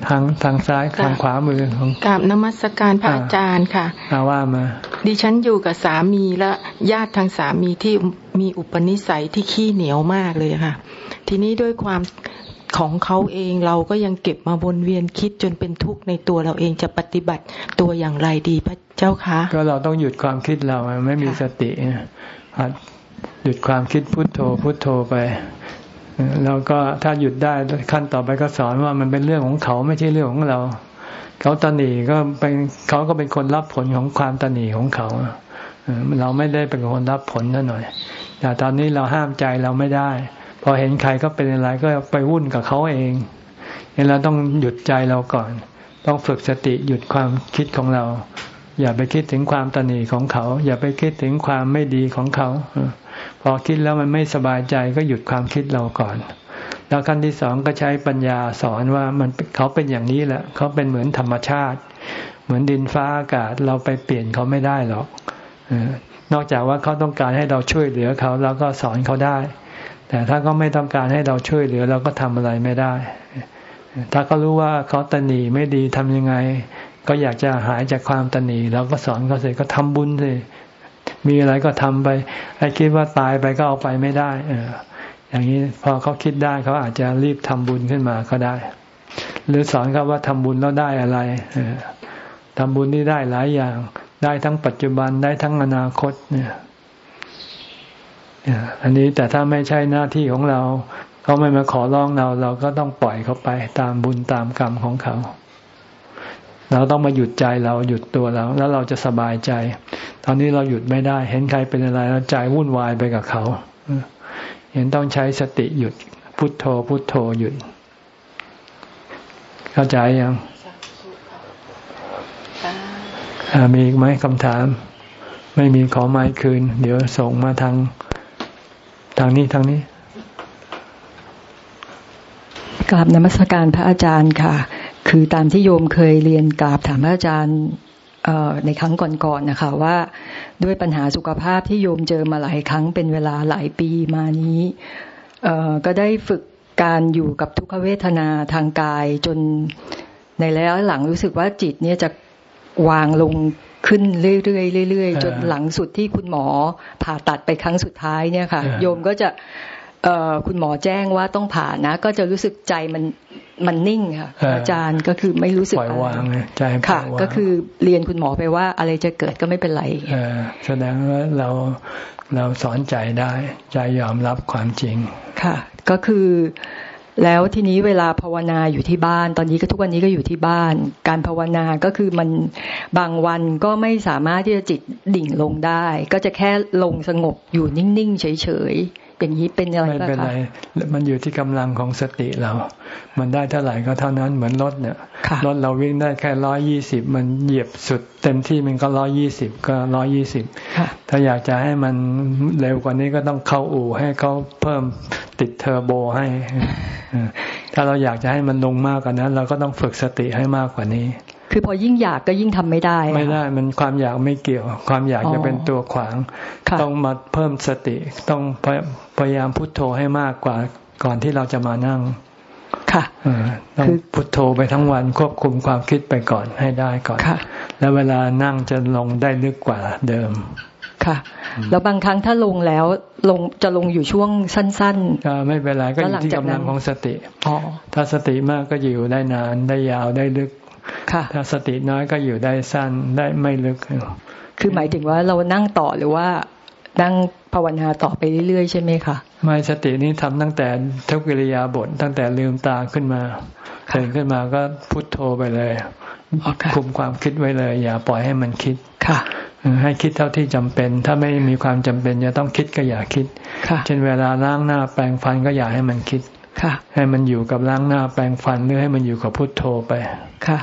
ทางทางซ้ายทางขวามือของกราบนมัสการพระอาจารย์ค่ะอาว่ามา ดิฉันอยู่กับสามีและญาติทางสามีที่มีอุปนิสัยที่ขี้เหนียวมากเลยค่ะ ทีนี้ด้วยความของเขาเองเราก็ยังเก็บมาวนเวียนคิดจนเป็นทุกข์ในตัวเราเองจะปฏิบัติตัวอย่างไรดีพระเจ้าคะก็เราต้องหยุดความคิดเราไม่มีสติหยุดความคิดพุทโธพุทโธไป แล้วก็ถ้าหยุดได้ขั้นต่อไปก็สอนว่ามันเป็นเรื่องของเขาไม่ใช่เรื่องของเรา เขาตนีก็เป็นเขาก็เป็นคนรับผลของความตนีของเขาเราไม่ได้เป็นคนรับผลนั่นหน่อย แต่ตอนนี้เราห้ามใจเราไม่ได้ พอเห็นใครก็เป็นอะไรก็ไปวุ่นกับเขาเองเเราต้องหยุดใจเราก่อน ต้องฝึกสติหยุดความคิดของเรา อย่าไปคิดถึงความตนีของเขา อย่าไปคิดถึงความไม่ดีของเขา พอคิดแล้วมันไม่สบายใจก็หยุดความคิดเราก่อน แล้วขั้นที่สองก็ใช้ปัญญาสอนว่ามันเขาเป็นอย่างนี้แหละ เขาเป็นเหมือนธรรมชาติ เหมือนดินฟ้าอากาศเราไปเปลี่ยนเขาไม่ได้หรอกนอกจากว่าเขาต้องการให้เราช่วยเหลือเขาเราก็สอนเขาได้ แต่ถ้าเขาไม่ต้องการให้เราช่วยเหลือเราก็ทำอะไรไม่ได้ ถ้าเขารู้ว่าเขาตนีไม่ดีทำยังไง ก็อยากจะหายจากความตนีเราก็สอนเขาสิก็ทำบุญสิ มีอะไรก็ทำไปไอ้คิดว่าตายไปก็เอาไปไม่ได้ เออ อย่างนี้พอเขาคิดได้เขาอาจจะรีบทำบุญขึ้นมาก็ได้ หรือสอนเขาว่าทำบุญแล้วได้อะไร เออทำบุญนี่ได้หลายอย่าง ได้ทั้งปัจจุบันได้ทั้งอนาคตเนี่ยอันนี้แต่ถ้าไม่ใช่หน้าที่ของเราเขาไม่มาขอร้องเรา เราก็ต้องปล่อยเขาไปตามบุญตามกรรมของเขา เราต้องมาหยุดใจเราหยุดตัวเรา แล้วเราจะสบายใจ ตอนนี้เราหยุดไม่ได้ เห็นใครเป็นอะไรแล้วใจวุ่นวายไปกับเขาเห็นต้องใช้สติหยุดพุทโธ พุทโธหยุด เข้าใจยังมีอีกไหมคำถาม ไม่มีขอไม้คืน เดี๋ยวส่งมาทาง ทางนี้ทางนี้กราบนมัสการพระอาจารย์ค่ะ คือตามที่โยมเคยเรียนกราบถามพระอาจารย์ในครั้งก่อนๆนะคะว่าด้วยปัญหาสุขภาพที่โยมเจอมาหลายครั้งเป็นเวลาหลายปีมานี้ก็ได้ฝึกการอยู่กับทุกขเวทนาทางกายจนในระยะหลังรู้สึกว่าจิตเนี่ยจะวางลงขึ้นเรื่อยๆเรื่อยๆจนหลังสุดที่คุณหมอผ่าตัดไปครั้งสุดท้ายเนี่ยค่ะ โยมก็จะคุณหมอแจ้งว่าต้องผ่านะ ก็จะรู้สึกใจมัน มันนิ่งค่ะอาจารย์ก็คือไม่รู้สึกปล่อยวางใจค่ะ ก็คือเรียนคุณหมอไปว่าอะไรจะเกิดก็ไม่เป็นไรแสดงว่าเราเราสอนใจได้ใจยอมรับความจริงค่ะ ก็คือแล้วทีนี้เวลาภาวนาอยู่ที่บ้าน ตอนนี้ก็ทุกวันนี้ก็อยู่ที่บ้าน การภาวนาก็คือมันบางวันก็ไม่สามารถที่จะจิตดิ่งลงได้ ก็จะแค่ลงสงบอยู่นิ่งๆเฉย อย่างนี้เป็นอะไรไม่เป็นไรมันอยู่ที่กำลังของสติเรา มันได้เท่าไหร่ก็เท่านั้นเหมือนรถเนี่ยรถเราวิ่งได้แค่ร้อยยี่สิบมันเหยียบสุด เต็มที่มันก็ร้อยยี่สิบก็ร้อยยี่สิบถ้าอยากจะให้มันเร็วกว่านี้ก็ต้องเข้าอู่ให้เขาเพิ่มติดเทอร์โบให้ถ้าเราอยากจะให้มันลงมากกว่านั้น เราก็ต้องฝึกสติให้มากกว่านี้ คือพอยิ่งอยากก็ยิ่งทำไม่ได้ ไม่ได้ มันความอยากไม่เกี่ยว ความอยากจะเป็นตัวขวาง ต้องมาเพิ่มสติ ต้องพยายามพุโทโธให้มากกว่าก่อนที่เราจะมานั่ง ค่ะต้องพุโทโธไปทั้งวันควบคุมความคิดไปก่อนให้ได้ก่อนแล้วเวลานั่งจะลงได้ลึกกว่าเดิมค่ะ แล้วบางครั้งถ้าลงแล้วลงจะลงอยู่ช่วงสั้นๆก็ไม่เป็นไรก็อยู่ที่กำลังของสติถ้าสติมากก็อยู่ได้นานได้ยาวได้ลึก ถ้าสติน้อยก็อยู่ได้สั้นได้ไม่ลึก คือหมายถึงว่าเรานั่งต่อหรือว่านั่งภาวนาต่อไปเรื่อยๆ ใช่ไหมคะไม่สตินี้ทำตั้งแต่ทุกกิริยาบทตั้งแต่ลืมตาขึ้นมาตื่นขึ้นมาก็พุทโธไปเลยคุมความคิดไว้เลย อย่าปล่อยให้มันคิดค่ะให้คิดเท่าที่จำเป็น ถ้าไม่มีความจำเป็นจะต้องคิดก็อย่าคิด เช่นเวลาล้างหน้าแปรงฟันก็อย่าให้มันคิด ให้มันอยู่กับล้างหน้าแปรงฟันหรือให้มันอยู่กับพุทโธไปค่ะ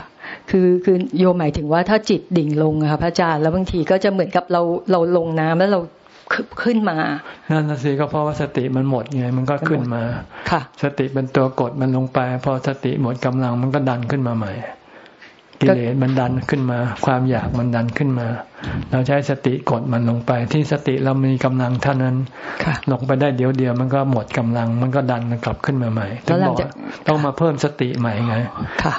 คือคือโยมหมายถึงว่าถ้าจิตดิ่งลงค่ะพระอาจารย์แล้วบางทีก็จะเหมือนกับเราเราลงน้ำแล้วเราขึ้นมา นั่นสิก็เพราะว่าสติมันหมดไงมันก็ขึ้นมา ค่ะ สติเป็นตัวกดมันลงไป พอสติหมดกำลังมันก็ดันขึ้นมาใหม่ กิเลสมันดันขึ้นมา ความอยากมันดันขึ้นมา เราใช้สติกดมันลงไป ที่สติเรามีกำลังเท่านั้นลงไปได้เดียวเดียวมันก็หมดกำลัง มันก็ดันกลับขึ้นมาใหม่ต้องบอกต้องมาเพิ่มสติใหม่ไง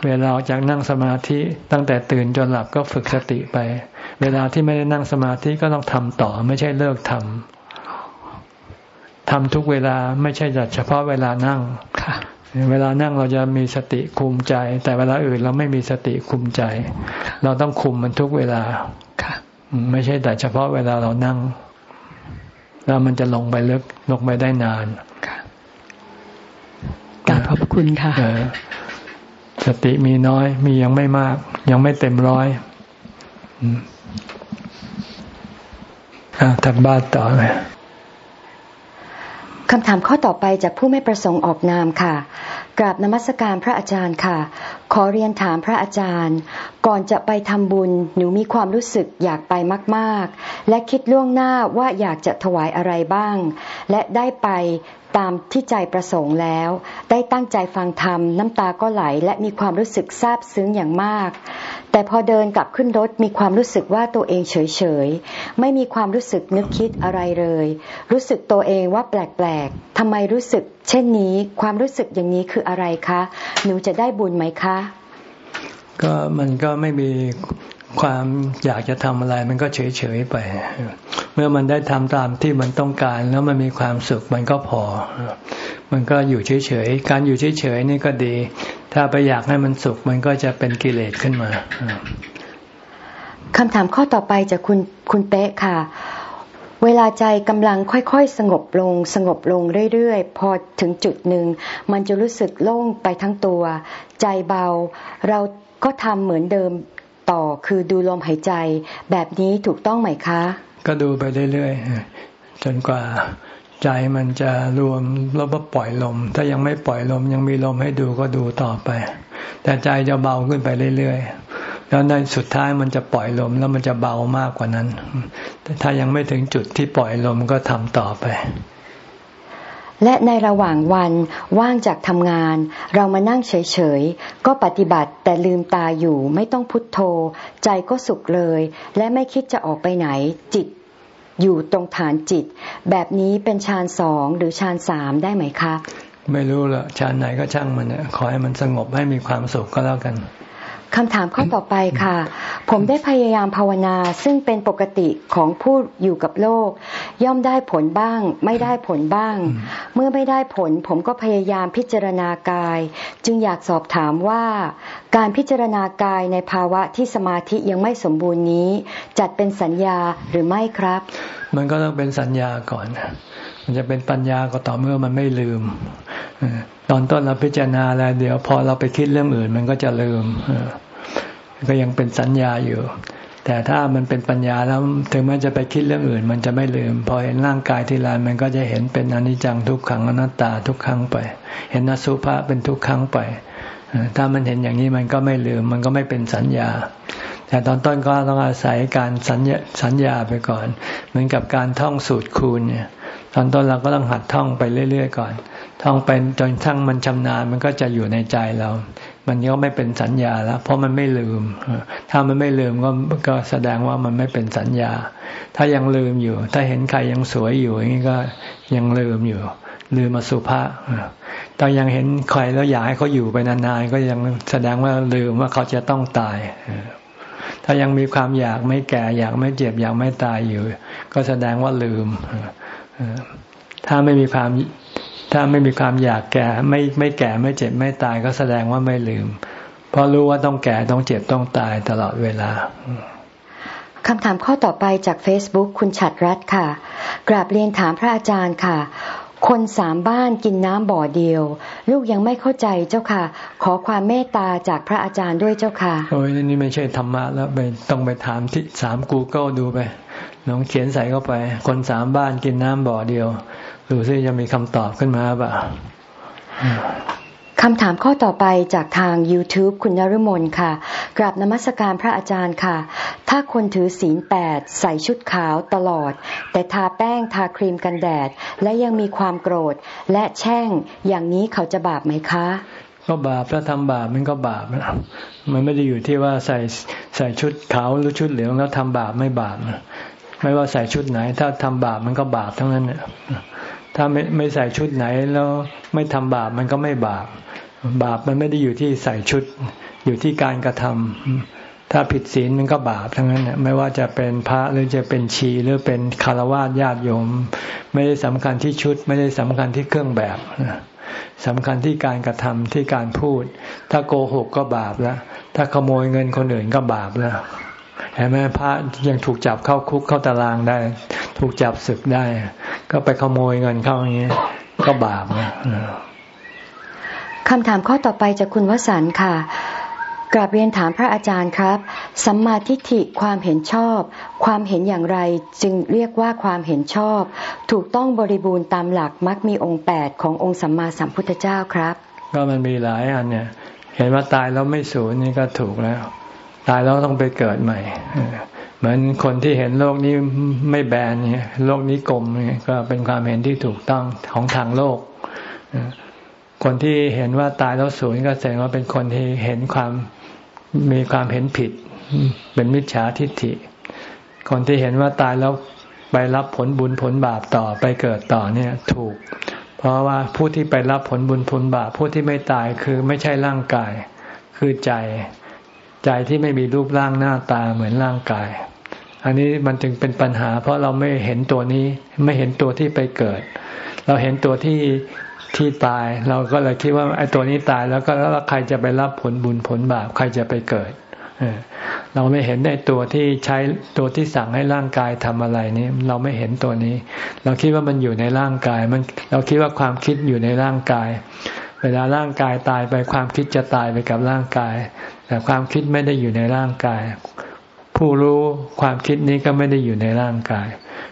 เวลาจากนั่งสมาธิตั้งแต่ตื่นจนหลับก็ฝึกสติไป เวลาที่ไม่ได้นั่งสมาธิก็ต้องทำต่อ ไม่ใช่เลิกทำทำทุกเวลาไม่ใช่แต่เฉพาะเวลานั่ง เวลานั่งเราจะมีสติคุมใจ แต่เวลาอื่นเราไม่มีสติคุมใจ เราต้องคุมมันทุกเวลาไม่ใช่แต่เฉพาะเวลาเรานั่ง แล้วมันจะลงไปลึกลงไปได้นานกราบขอบคุณค่ะสติมีน้อย มียังไม่มาก ยังไม่เต็มร้อยถักบ้านต่อเลย คำถามข้อต่อไปจากผู้ไม่ประสงค์ออกนามค่ะ กราบนมัสการพระอาจารย์ค่ะ ขอเรียนถามพระอาจารย์ ก่อนจะไปทำบุญหนูมีความรู้สึกอยากไปมาก ๆ และคิดล่วงหน้าว่าอยากจะถวายอะไรบ้าง และได้ไปตามที่ใจประสงค์แล้ว ได้ตั้งใจฟังธรรมน้ำตาก็ไหลและมีความรู้สึกซาบซึ้งอย่างมาก แต่พอเดินกลับขึ้นรถมีความรู้สึกว่าตัวเองเฉยๆ ไม่มีความรู้สึกนึกคิดอะไรเลย รู้สึกตัวเองว่าแปลกๆทำไมรู้สึก เช่นนี้ความรู้สึกอย่างนี้คืออะไรคะ หนูจะได้บุญไหมคะ ก็มันก็ไม่มีความอยากจะทำอะไรมันก็เฉยๆไป มื่อมันได้ทำตามที่มันต้องการ แล้วมันมีความสุขมันก็พอ มันก็อยู่เฉยๆ การอยู่เฉยๆนี่ก็ดี ถ้าไปอยากให้มันสุขมันก็จะเป็นกิเลสขึ้นมาคำถามข้อต่อไปจากคุณคุณเป๊ะค่ะ เวลาใจกำลังค่อยๆ สงบลง สงบลงเรื่อยๆ พอถึงจุดหนึ่ง มันจะรู้สึกโล่งไปทั้งตัว ใจเบา เราก็ทำเหมือนเดิมต่อคือดูลมหายใจ แบบนี้ถูกต้องไหมคะ ก็ดูไปเรื่อยๆจนกว่าใจมันจะรวมแล้วก็ปล่อยลม ถ้ายังไม่ปล่อยลมยังมีลมให้ดูก็ดูต่อไป แต่ใจจะเบาขึ้นไปเรื่อยๆ แล้วในสุดท้ายมันจะปล่อยลมแล้วมันจะเบามากกว่านั้น แต่ถ้ายังไม่ถึงจุดที่ปล่อยลมก็ทำต่อไป และในระหว่างวันว่างจากทำงาน เรามานั่งเฉยๆ ก็ปฏิบัติแต่ลืมตาอยู่ไม่ต้องพุทโธ ใจก็สุขเลย และไม่คิดจะออกไปไหนจิต อยู่ตรงฐานจิต แบบนี้เป็นฌานสองหรือฌานสามได้ไหมคะ ไม่รู้ละฌานไหนก็ช่างมันเนะขอให้มันสงบให้มีความสุขก็แล้วกัน คำถามข้อต่อไปค่ะ ผมได้พยายามภาวนาซึ่งเป็นปกติของผู้อยู่กับโลก ย่อมได้ผลบ้าง ไม่ได้ผลบ้าง เมื่อไม่ได้ผล ผมก็พยายามพิจารณากาย จึงอยากสอบถามว่า การพิจารณากายในภาวะที่สมาธิยังไม่สมบูรณ์นี้ จัดเป็นสัญญาหรือไม่ครับ มันก็ต้องเป็นสัญญาก่อน มันจะเป็นปัญญาก็ต่อเมื่อมันไม่ลืม ตอนต้นเราพิจารณาแล้วเดี๋ยวพอเราไปคิดเรื่องอื่น มันก็จะลืมก็ยังเป็นสัญญาอยู่ แต่ถ้ามันเป็นปัญญาแล้วถึงแม้จะไปคิดเรื่องอื่น มันจะไม่ลืม พอเห็นร่างกายทีไรมันก็จะเห็นเป็นอนิจจังทุกขังอนัตตาทุกครั้งไป เห็นนสุภาเป็นทุกครั้งไปถ้ามันเห็นอย่างนี้มันก็ไม่ลืม มันก็ไม่เป็นสัญญา แต่ตอนต้นก็ต้องอาศัยการสัญญาสัญญาไปก่อน เหมือนกับการท่องสูตรคูณเนี่ย อนต้นเราก็ต้องหัดท่องไปเรื่อยๆก่อน ท่องไปจนทั้งมันชำนาญมันก็จะอยู่ในใจเรา มันก็ไม่เป็นสัญญาแล้ว เพราะมันไม่ลืม ถ้ามันไม่ลืมก็ก็แสดงว่ามันไม่เป็นสัญญา ถ้ายังลืมอยู่ ถ้าเห็นใครยังสวยอยู่อย่างนี้ก็ยังลืมอยู่ ลืมมาสุภาพตอนยังเห็นใครแล้วอยากให้เขาอยู่ไปนานๆก็ยังแสดงว่าลืมว่าเขาจะต้องตายถ้ายังมีความอยากไม่แก่ อยากไม่เจ็บอยากไม่ตายอยู่ ก็แสดงว่าลืม ถ้าไม่มีความถ้าไม่มีความอยากแก่ ไม่ไม่แก่ไม่เจ็บไม่ตายก็แสดงว่าไม่ลืม เพราะรู้ว่าต้องแก่ต้องเจ็บต้องตายตลอดเวลาคำถามข้อต่อไปจาก Facebook คุณฉัดรัตค่ะ กราบเรียนถามพระอาจารย์ค่ะ คนสามบ้านกินน้ำบ่อเดียว ลูกยังไม่เข้าใจเจ้าค่ะ ขอความเมตตาจากพระอาจารย์ด้วยเจ้าค่ะ โอ้ยนี่ไม่ใช่ธรรมะแล้วไปต้องไปถามที่สามกูเกิลดูไป น้องเขียนใส่เข้าไป คนสามบ้านกินน้ำบ่อเดียว ดูซิจะมีคำตอบขึ้นมาป่ะคำถามข้อต่อไปจากทาง YouTube คุณนรุมนค่ะ กราบนมัสการพระอาจารย์ค่ะ ถ้าคนถือศีลแปดใส่ชุดขาวตลอด แต่ทาแป้งทาครีมกันแดด และยังมีความโกรธ และแช่งอย่างนี้เขาจะบาปไหมคะ ก็บาปถ้าทำบาปมันก็บาปมันไม่ได้อยู่ที่ว่าใส่ใส่ชุดขาวหรือชุดเหลืองแล้วทำบาปไม่บาป ไม่ว่าใส่ชุดไหน ถ้าทำบาปมันก็บาปทั้งนั้นเนี่ยถ้าไม่ไม่ใส่ชุดไหนแล้วไม่ทำบาปมันก็ไม่บาป บาปมันไม่ได้อยู่ที่ใส่ชุด อยู่ที่การกระทำถ้าผิดศีลมันก็บาปทั้งนั้นเนี่ยไม่ว่าจะเป็นพระหรือจะเป็นชีหรือเป็นคารวะญาติโยม ไม่ได้สำคัญที่ชุด ไม่ได้สำคัญที่เครื่องแบบสำคัญที่การกระทำที่การพูด ถ้าโกหกก็บาปแล้ว ถ้าขโมยเงินคนอื่นก็บาปแล้ว เห็นไหมพระยังถูกจับเข้าคุกเข้าตารางได้ ถูกจับศึกได้ ก็ไปขโมยเงินเข้าอย่างนี้ก็บาปนะคำถามข้อต่อไปจากคุณวสันค่ะกราบเรียนถามพระอาจารย์ครับ สัมมาทิฏฐิความเห็นชอบ ความเห็นอย่างไรจึงเรียกว่าความเห็นชอบ ถูกต้องบริบูรณ์ตามหลักมักมีองค์แปดขององค์สัมมาสัมพุทธเจ้าครับ ก็มันมีหลายอันเนี่ย เห็นว่าตายแล้วไม่สูญนี่ก็ถูกแล้ว ตายแล้วต้องไปเกิดใหม่เหมือนคนที่เห็นโลกนี้ไม่แบนเนี่ยโลกนี้กลมเนี่ยก็เป็นความเห็นที่ถูกต้องของทางโลก คนที่เห็นว่าตายแล้วสูญก็แสดงว่าเป็นคนที่เห็นความมีความเห็นผิด เป็นมิจฉาทิฏฐิ คนที่เห็นว่าตายแล้วไปรับผลบุญผลบาปต่อไปเกิดต่อเนี่ยถูก เพราะว่าผู้ที่ไปรับผลบุญผลบาปผู้ที่ไม่ตายคือไม่ใช่ร่างกายคือใจ ใจที่ไม่มีรูปร่างหน้าตาเหมือนร่างกาย อันนี้มันจึงเป็นปัญหา เพราะเราไม่เห็นตัวนี้ไม่เห็นตัวที่ไปเกิด เราเห็นตัวที่ที่ตาย เราก็เลยคิดว่าไอ้ตัวนี้ตายแล้วก็แล้วใครจะไปรับผลบุญผลบาปใครจะไปเกิดเราไม่เห็นในตัวที่ใช้ตัวที่สั่งให้ร่างกายทำอะไรนี้ เราไม่เห็นตัวนี้ เราคิดว่ามันอยู่ในร่างกายมันเราคิดว่าความคิดอยู่ในร่างกาย เวลาร่างกายตายไปความคิดจะตายไปกับร่างกาย แต่ความคิดไม่ได้อยู่ในร่างกาย ผู้รู้ความคิดนี้ก็ไม่ได้อยู่ในร่างกาย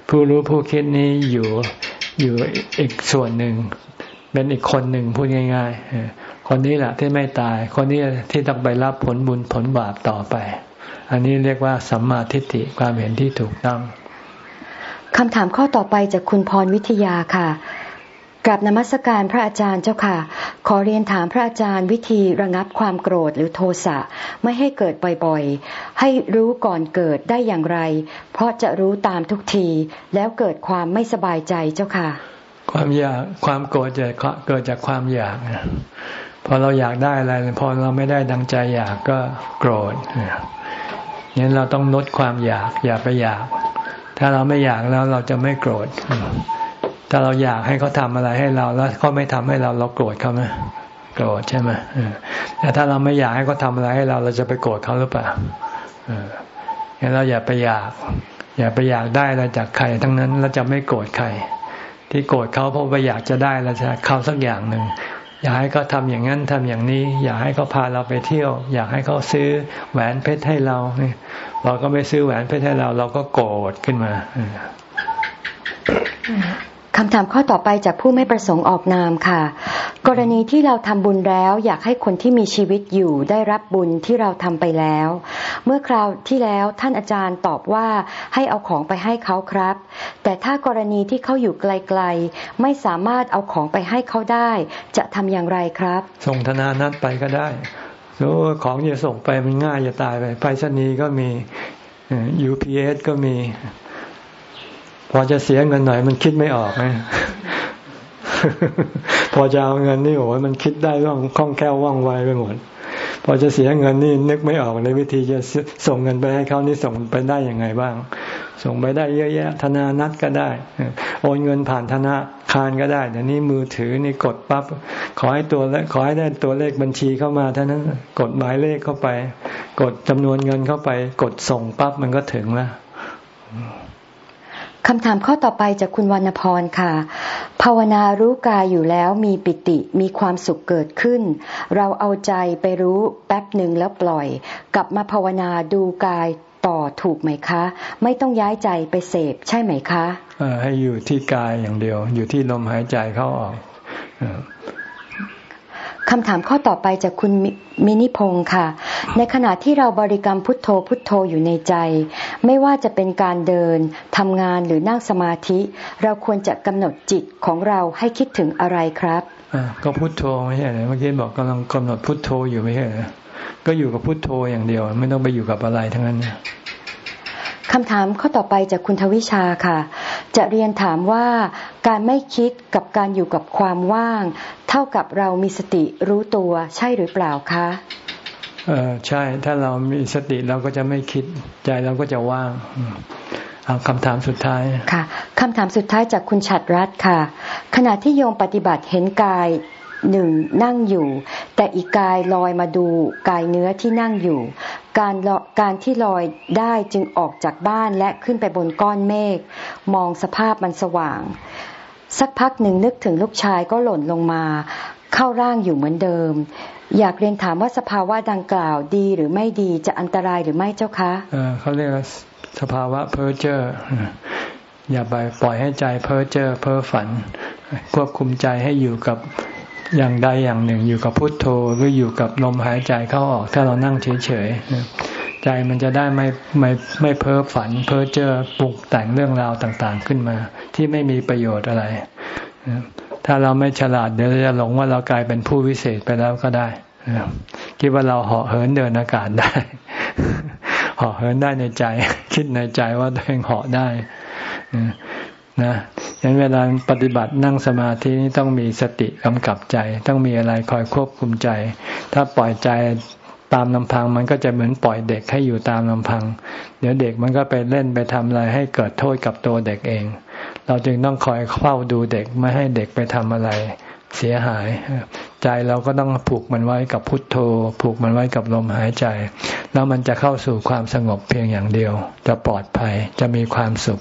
ผู้รู้ผู้คิดนี้อยู่อยู่อีกส่วนหนึ่ง เป็นอีกคนหนึ่งพูดง่าย ๆ คนนี้แหละที่ไม่ตาย คนนี้ที่ต้องไปรับผลบุญผลบาปต่อไป อันนี้เรียกว่าสัมมาทิฏฐิความเห็นที่ถูกต้องคำถามข้อต่อไปจากคุณพรวิทยาค่ะ กราบนมัสการพระอาจารย์เจ้าค่ะ ขอเรียนถามพระอาจารย์วิธีระงับความโกรธหรือโทสะไม่ให้เกิดบ่อยๆ ให้รู้ก่อนเกิดได้อย่างไร เพราะจะรู้ตามทุกทีแล้วเกิดความไม่สบายใจเจ้าค่ะ ความอยากความโกรธจะเกิดจากความอยากพอเราอยากได้อะไรพอเราไม่ได้ดังใจอยากก็โกรธงั้นเราต้องลดความอยากอย่าไปอยาก ถ้าเราไม่อยากแล้วเราจะไม่โกรธ ถ้าเราอยากให้เขาทาอะไรให้เรา แล้วเขาไม่ทำให้เราเราโกรธเขาไหมโกรธใช่ไหมแต่ถ้าเราไม่อยากให้เขาทาอะไรให้เราเราจะไปโกรธเขาหรือเปล่างั้นเราอย่าไปอยาก อย่าไปอยากได้อะไรจากใคร ทั้งนั้นเราจะไม่โกรธใคร ที่โกรธเขาเพราะว่าอยากจะได้แล้วจะเขาสักอย่างหนึ่งอยากให้เขาทาอย่างนั้นทำอย่างนี้ อยากให้เขาพาเราไปเที่ยว อยากให้เขาซื้อแหวนเพชรให้เราเนี่ยเราก็ไม่ซื้อแหวนเพชรให้เรา เราก็โกรธขึ้นมา คำถามข้อต่อไปจากผู้ไม่ประสงค์ออกนามค่ะ กรณีที่เราทำบุญแล้ว อยากให้คนที่มีชีวิตอยู่ได้รับบุญที่เราทำไปแล้ว เมื่อคราวที่แล้วท่านอาจารย์ตอบว่าให้เอาของไปให้เขาครับ แต่ถ้ากรณีที่เขาอยู่ไกลๆ ไม่สามารถเอาของไปให้เขาได้ จะทำอย่างไรครับ ส่งธนานัดไปก็ได้รู้ของจะส่งไปมันง่ายจะตายไปไปรษณีย์ก็มี UPS ก็มี พอจะเสียเงินหน่อยมันคิดไม่ออกนะพอจะเอาเงินนี่โอ้ยมันคิดได้ว่องคล่องแคล่วว่องไวไปหมดพอจะเสียเงินนี่นึกไม่ออกในวิธีจะส่งเงินไปให้เขานี่ส่งไปได้ยังไงบ้าง ส่งไปได้เยอะแยะ ธนานัดก็ได้โอนเงินผ่านธนาคารก็ได้เดี๋ยวนี้มือถือนี่กดปั๊บขอให้ตัวเลขขอให้ได้ตัวเลขบัญชีเข้ามาเท่านั้นกดหมายเลขเข้าไป กดจำนวนเงินเข้าไป กดส่งปั๊บมันก็ถึงแล้ว คำถามข้อต่อไปจากคุณวรรณพรค่ะ ภาวนารู้กายอยู่แล้วมีปิติมีความสุขเกิดขึ้น เราเอาใจไปรู้แป๊บหนึ่งแล้วปล่อย กลับมาภาวนาดูกายต่อถูกไหมคะ ไม่ต้องย้ายใจไปเสพใช่ไหมคะให้อยู่ที่กายอย่างเดียว อยู่ที่ลมหายใจเข้าออก คำถามข้อต่อไปจากคุณมินิพงศ์ค่ะ ในขณะที่เราบริกรรมพุทโธพุทโธอยู่ในใจ ไม่ว่าจะเป็นการเดินทำงานหรือนั่งสมาธิ เราควรจะกำหนดจิตของเราให้คิดถึงอะไรครับก็พุทโธไม่ใช่เหรอเมื่อกี้บอกกำลังกำหนดพุทโธอยู่ไม่ใช่เหรอก็อยู่กับพุทโธอย่างเดียว ไม่ต้องไปอยู่กับอะไรทั้งนั้น คำถามข้อต่อไปจากคุณทวิชาค่ะ จะเรียนถามว่าการไม่คิดกับการอยู่กับความว่าง เท่ากับเรามีสติรู้ตัวใช่หรือเปล่าคะเออใช่ถ้าเรามีสติเราก็จะไม่คิดใจเราก็จะว่างเอาคำถามสุดท้ายค่ะคำถามสุดท้ายจากคุณฉัดรัตค่ะ ขณะที่โยมปฏิบัติเห็นกาย หนึ่งนั่งอยู่ แต่อีกกายลอยมาดูกายเนื้อที่นั่งอยู่ การการที่ลอยได้จึงออกจากบ้านและขึ้นไปบนก้อนเมฆมองสภาพมันสว่าง สักพักหนึ่งนึกถึงลูกชายก็หล่นลงมา เข้าร่างอยู่เหมือนเดิม อยากเรียนถามว่าสภาวะดังกล่าวดีหรือไม่ดีจะอันตรายหรือไม่เจ้าคะเออเขาเรียกสภาวะเพ้อเจ้ออย่าไปปล่อยให้ใจเพ้อเจ้อเพ้อฝัน ควบคุมใจให้อยู่กับ อย่างใดอย่างหนึ่งอยู่กับพุทโธหรืออยู่กับลมหายใจเข้าออก ถ้าเรานั่งเฉยๆใจมันจะได้ไม่ไม่ไม่เพ้อฝัน เพ้อเจ้อปลุกแต่งเรื่องราวต่างๆขึ้นมา ที่ไม่มีประโยชน์อะไร ถ้าเราไม่ฉลาดเดี๋ยวจะหลงว่าเรากลายเป็นผู้วิเศษไปแล้วก็ได้คิดว่าเราเหาะเหินเดินอากาศได้เหาะเหินได้ในใจ คิดในใจว่าตัวเองเหาะได้ นะยันเวลาปฏิบัตินั่งสมาธินี้ต้องมีสติกำกับใจ ต้องมีอะไรคอยควบคุมใจ ถ้าปล่อยใจตามลำพังมันก็จะเหมือนปล่อยเด็กให้อยู่ตามลำพัง เดี๋ยวเด็กมันก็ไปเล่นไปทำอะไรให้เกิดโทษกับตัวเด็กเอง เราจึงต้องคอยเฝ้าดูเด็กไม่ให้เด็กไปทำอะไร เสียหาย ใจเราก็ต้องผูกมันไว้กับพุทโธ ผูกมันไว้กับลมหายใจ แล้วมันจะเข้าสู่ความสงบเพียงอย่างเดียว จะปลอดภัยจะมีความสุข